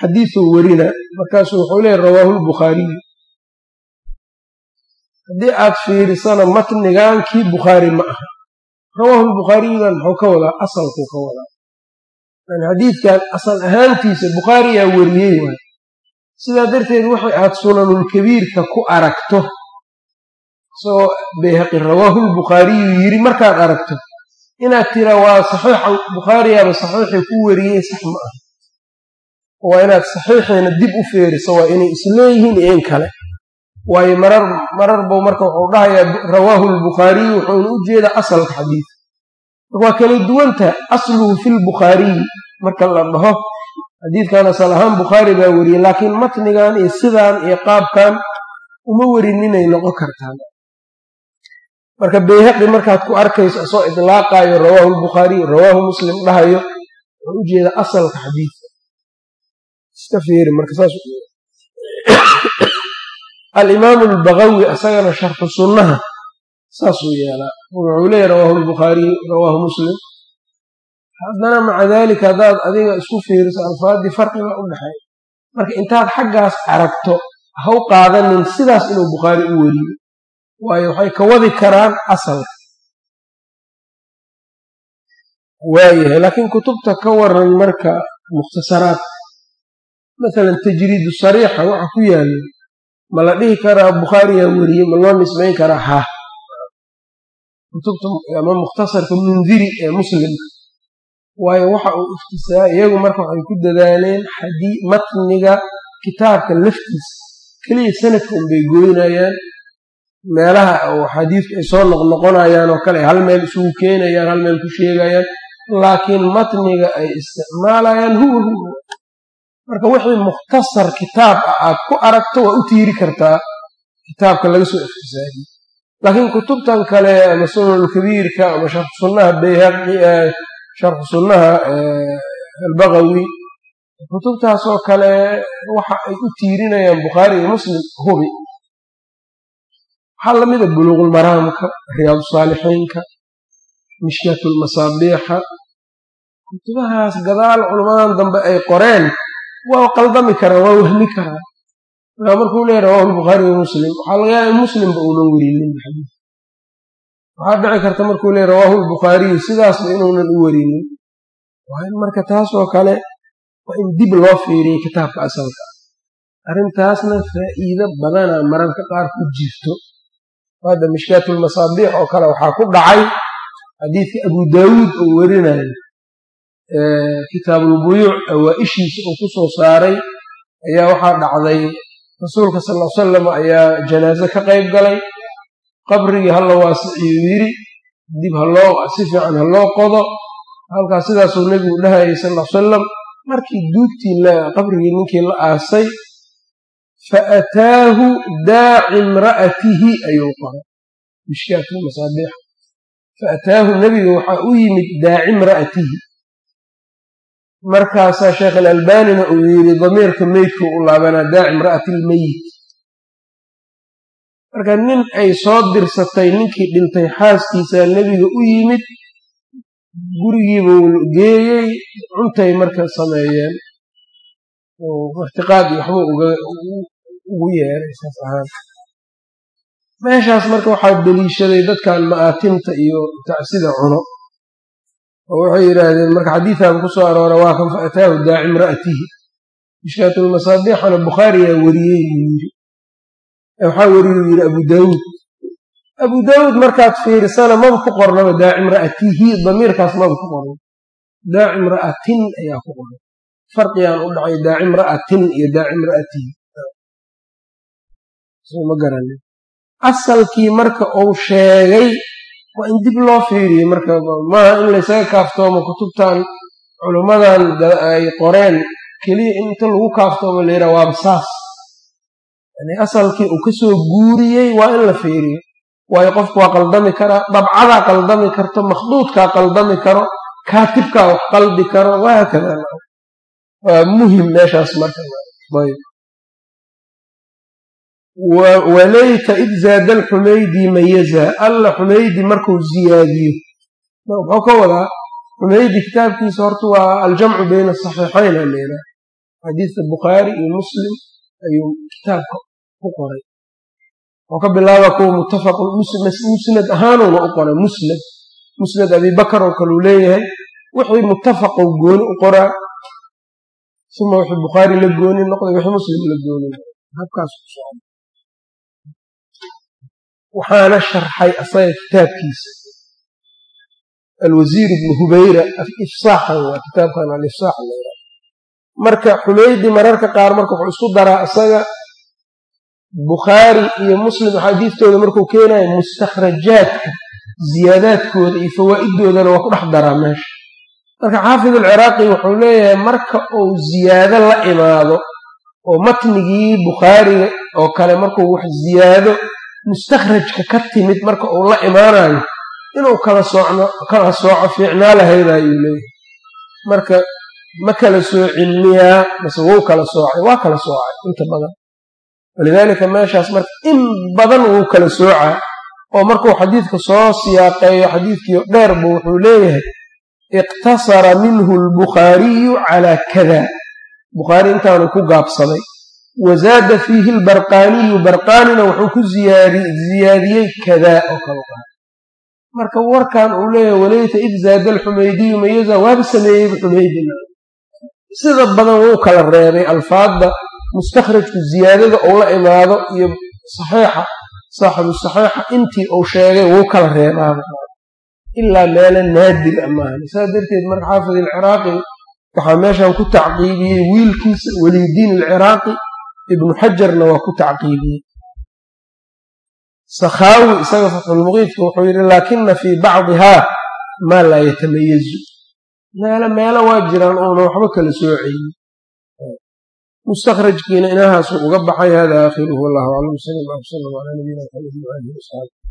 xadiisuu werina markaasuu wuxuu leeyay rawaahu lbukhaariyu haddii aad fiirisana matnigan kii bukhaari ma aha. Rawaahu lbukhaariyudan muxuu ka wadaa asalkuu ka wadaa. Yani xadiidkan asal ahaantiisa bukhaariyaa weriyey waay sidaa darteed waxay aad sunanulkabiirka ku aragto. Isagoo bayhaqi rawaahu lbukhaariyu yiri markaad aragto inaad tira waa saxiixa bukhaariyaaba saxiixii ku weriyey sax ma aha waa inaad saxiixiina dib u feeriso waa inay isleeyihiin iyo in kale. Waayo marar buu marka wuxuu dhahayaa rawaahu lbukhaariyu wuxuuna u jeedaa asalka xadiid waa kala duwanta asluhu fi lbukhaariyi marka la dhaho xadiidkan asal ahaan bukhaari baa weriyey laakiin matnigan iyo sidaan iyo qaabkan uma werininay noqon kartaan. Marka bayhaqi markaad ku arkayso asoo idlaaqaayo rawaahu lbukhaariyu rawaahu muslim dhahayo wuxuu u jeedaa asalka xadiidka iska fiiri marka saas alimaamu albagawi asagana sharxu sunnaha saasuu yeelaa. Wuxuu leeyahy rawaahu lbukhaariyu rawaahu muslim. Haddana maca daalika haddaad adiga isku fiiriso alfaaddii farqiba u dhexeey marka intaad xaggaas aragto ha u qaadanin sidaas inuu bukhaari u weriyo. Waayo waxay ka wadi karaan asalka. Waayahay laakiin kutubta ka waran marka mukhtasaraad masalan tajriidu sariixa waxa ku yaalla ma la dhihi karaa bukhaariyaa weriye ma loo nisbayn karaa? Ha. Kutubta ama mukhtasarka mundiri ee muslimka waayo waxa uu iftisaa iyagu marka waxay ku dadaaleen matniga kitaabka laftiisa keliya sanadka unbay gooynayaan. Meelaha oo xadiidku ay soo noqnoqonayaan oo kale hal meel isugu keenayaan hal meel ku sheegayaan. Laakiin matniga ay isticmaalayaan huwa huwa marka wixii mukhtasar kitaab ah aad ku aragto waa u tiiri kartaa kitaabka laga soo iftisaadiye laakiin kutubtan kale ama sunanulkabiirka ama sharxu sunnaha bayhaqi sharxu sunnaha albagawi kutubtaasoo kale waxa ay u tiirinayaan bukhaari iyo muslim hubi. Waxaa lamida buluuqulmaraamka riyaadu saalixiinka mishkaatulmasaabiixa kutubahaas gadaal culamadan dambe ay qoreen waa qaldami karaan waa wahmi markaa markuu leeya rawahu lbukhaari wa muslim. Waxaa laga yaaba in muslimba uunan werinin xadiis waxaa dhici karta markuu leeya rawaahu lbukhaariyu sidaasba inuunan u werinin marka taasoo kale waa in dib loo fiiriyo kitaabka asalka. Arrintaasna faa'iido badana mararka qaar ku jirto. Hadda mishkaatulmasaabiix oo kale waxaa ku dhacay xadiidka abu daawuud oo werinayo kitaabulbuyuuc awaa-ishiisa uu ku soo saaray. Ayaa waxaa dhacday rasuulka sal l salam ayaa janaaso ka qayb galay. Qabrigii ha la waasiciyuu yidhi dib si fiican ha loo qodo. Halkaas sidaasuu nebigu dhahayay sal l salam markii duugtii qabrigii ninkii la aasay fa ataahu daaci imra'atihi ayuu qoray. Mishkaatulmasaabiix fa ataahu nebiga waxaa u yimid daaci imra'atihi markaasaa sheekh alalbanina uu yidhi damiirka meydkuu u laabanaa daaci imra'ati ilmeyit marka nin ay soo dirsatay ninkii dhintay xaaskiisaa nebiga u yimid gurigiibuu geeyey cuntay marka sameeyeen. Ixtiqaad iyo waxbuu ugu yeeray saas ahaan. Meeshaas marka waxaa deliishaday dadkan ma'aatimta iyo tacsida cuno oo waxay yidhaahdeen marka xadiidan ku soo aroora waa kan fa ataahu daaci imra'atihi. Mishkaatulmasaabiixana bukhaariyaa weriyey buu yidhi. Waxaa weriyuu yidhi abu daawuud. Abu daawuud markaad fiirisana maba ku qornaba daaci imra'atihi damiirkaas maba ku qorno daaci imra'atin ayaa ku qornay farqigaan u dhacay daaci imra'atin iyo daaci imra'atihi. Asalkii marka uu sheegay waa in dib loo fiiriyo marka maaha in laysaga kaaftoomo kutubtan culummadan ay qoreen keliya in inta lagu kaaftoomo layidhaha waaba saas yani asalkii uu ka soo guuriyey waa in la fiiriyo. Waayo qofku waa qaldami karaa dabcadaa qaldami karto makhduudkaa qaldami karo kaatibkaa wax qaldi karo wahaakada waa muhiim meeshaas marka ayb walayta id zaada alxumaydi mayaza alla xumaydi markuu ziyaadiyo. Muxuu ka wadaa xumaydi kitaabkiisa horta waa aljamcu bayna asaxiixayn a leedaha xadiidka bukhaari iyo muslim ayuu kitaabka ku qoray. Wuxuu ka bilaaba kuwa muttafaqun musnad ahaanuuna u qoray musnad musnad abibakar oo kaleu leeyahay. Wixii muttafaqow gooni u qoraa uma wixii bukhaari la gooni noqday wixii muslim la gooni habkaas ku socda waxaana sharxay asaga kitaabkiisa. Alwasiir ibnu hubayra ifsaaxan waa kitaabkan alifsaax layra marka xumaydi mararka qaar marka wuxuu isku daraa isaga bukhaari iyo muslim axaadiistooda markuu keenayo mustakhrajaadka ziyaadaadkooda iyo fawaa'idoodana waa ku dhex daraa meesha. Marka xaafid alciraaqi wuxuu leeyahay marka uu ziyaado la imaado oo matnigii bukhaariga oo kale markuu wax ziyaado mustakhrajka ka timid marka uu la imaanayo inuu kala kala sooco fiicnaa lahayda ayuu leeyahay. Marka ma kala soocin miyaa mase wuu kala soocay waa kala soocay inta badan. Walidaalika meeshaas marka in badan wuu kala soocaa oo markuu xadiidka soo siyaaqeeyo xadiidkiio dheerbu wuxuu leeyahay iqtasara minhu albukhaariyu calaa kada bukhaari intaanu ku gaabsaday wazaada fiihi albarqaaniyu barqaanina wuxuu ku ziyaadiyey kada oo kale marka warkan uu leeyahay walayta id zaada alxumaydiyu mayaza waaba sameeyeyba xumaydina sida badan wuu kala reebay alfaadda mustakhrajku ziyaadada uu la imaado iyo saxiixa saaxibu saxiixa intii uu sheegay wuu kala reebaaba ilaa meelo naadir maahan saas darteed marka xaafid alciraaqi waxaa meeshan ku tacqiibiyey wiilkiisa waliyudiin alciraaqi ibnu xajarna waa ku tacqiibiyey sakhaawi isaga fatxulmuqiidka wuxuu yidhi laakina fii bacdihaa maa laa yatamayazu. Meelo meelo waa jiraan uuna waxba kala soocaynin mustakhrajkiina inahaasuu uga baxay hada aakhiruhu wallahu aclam sal allah wslam calaa nabiyina maxamed waalihi wasaxaabi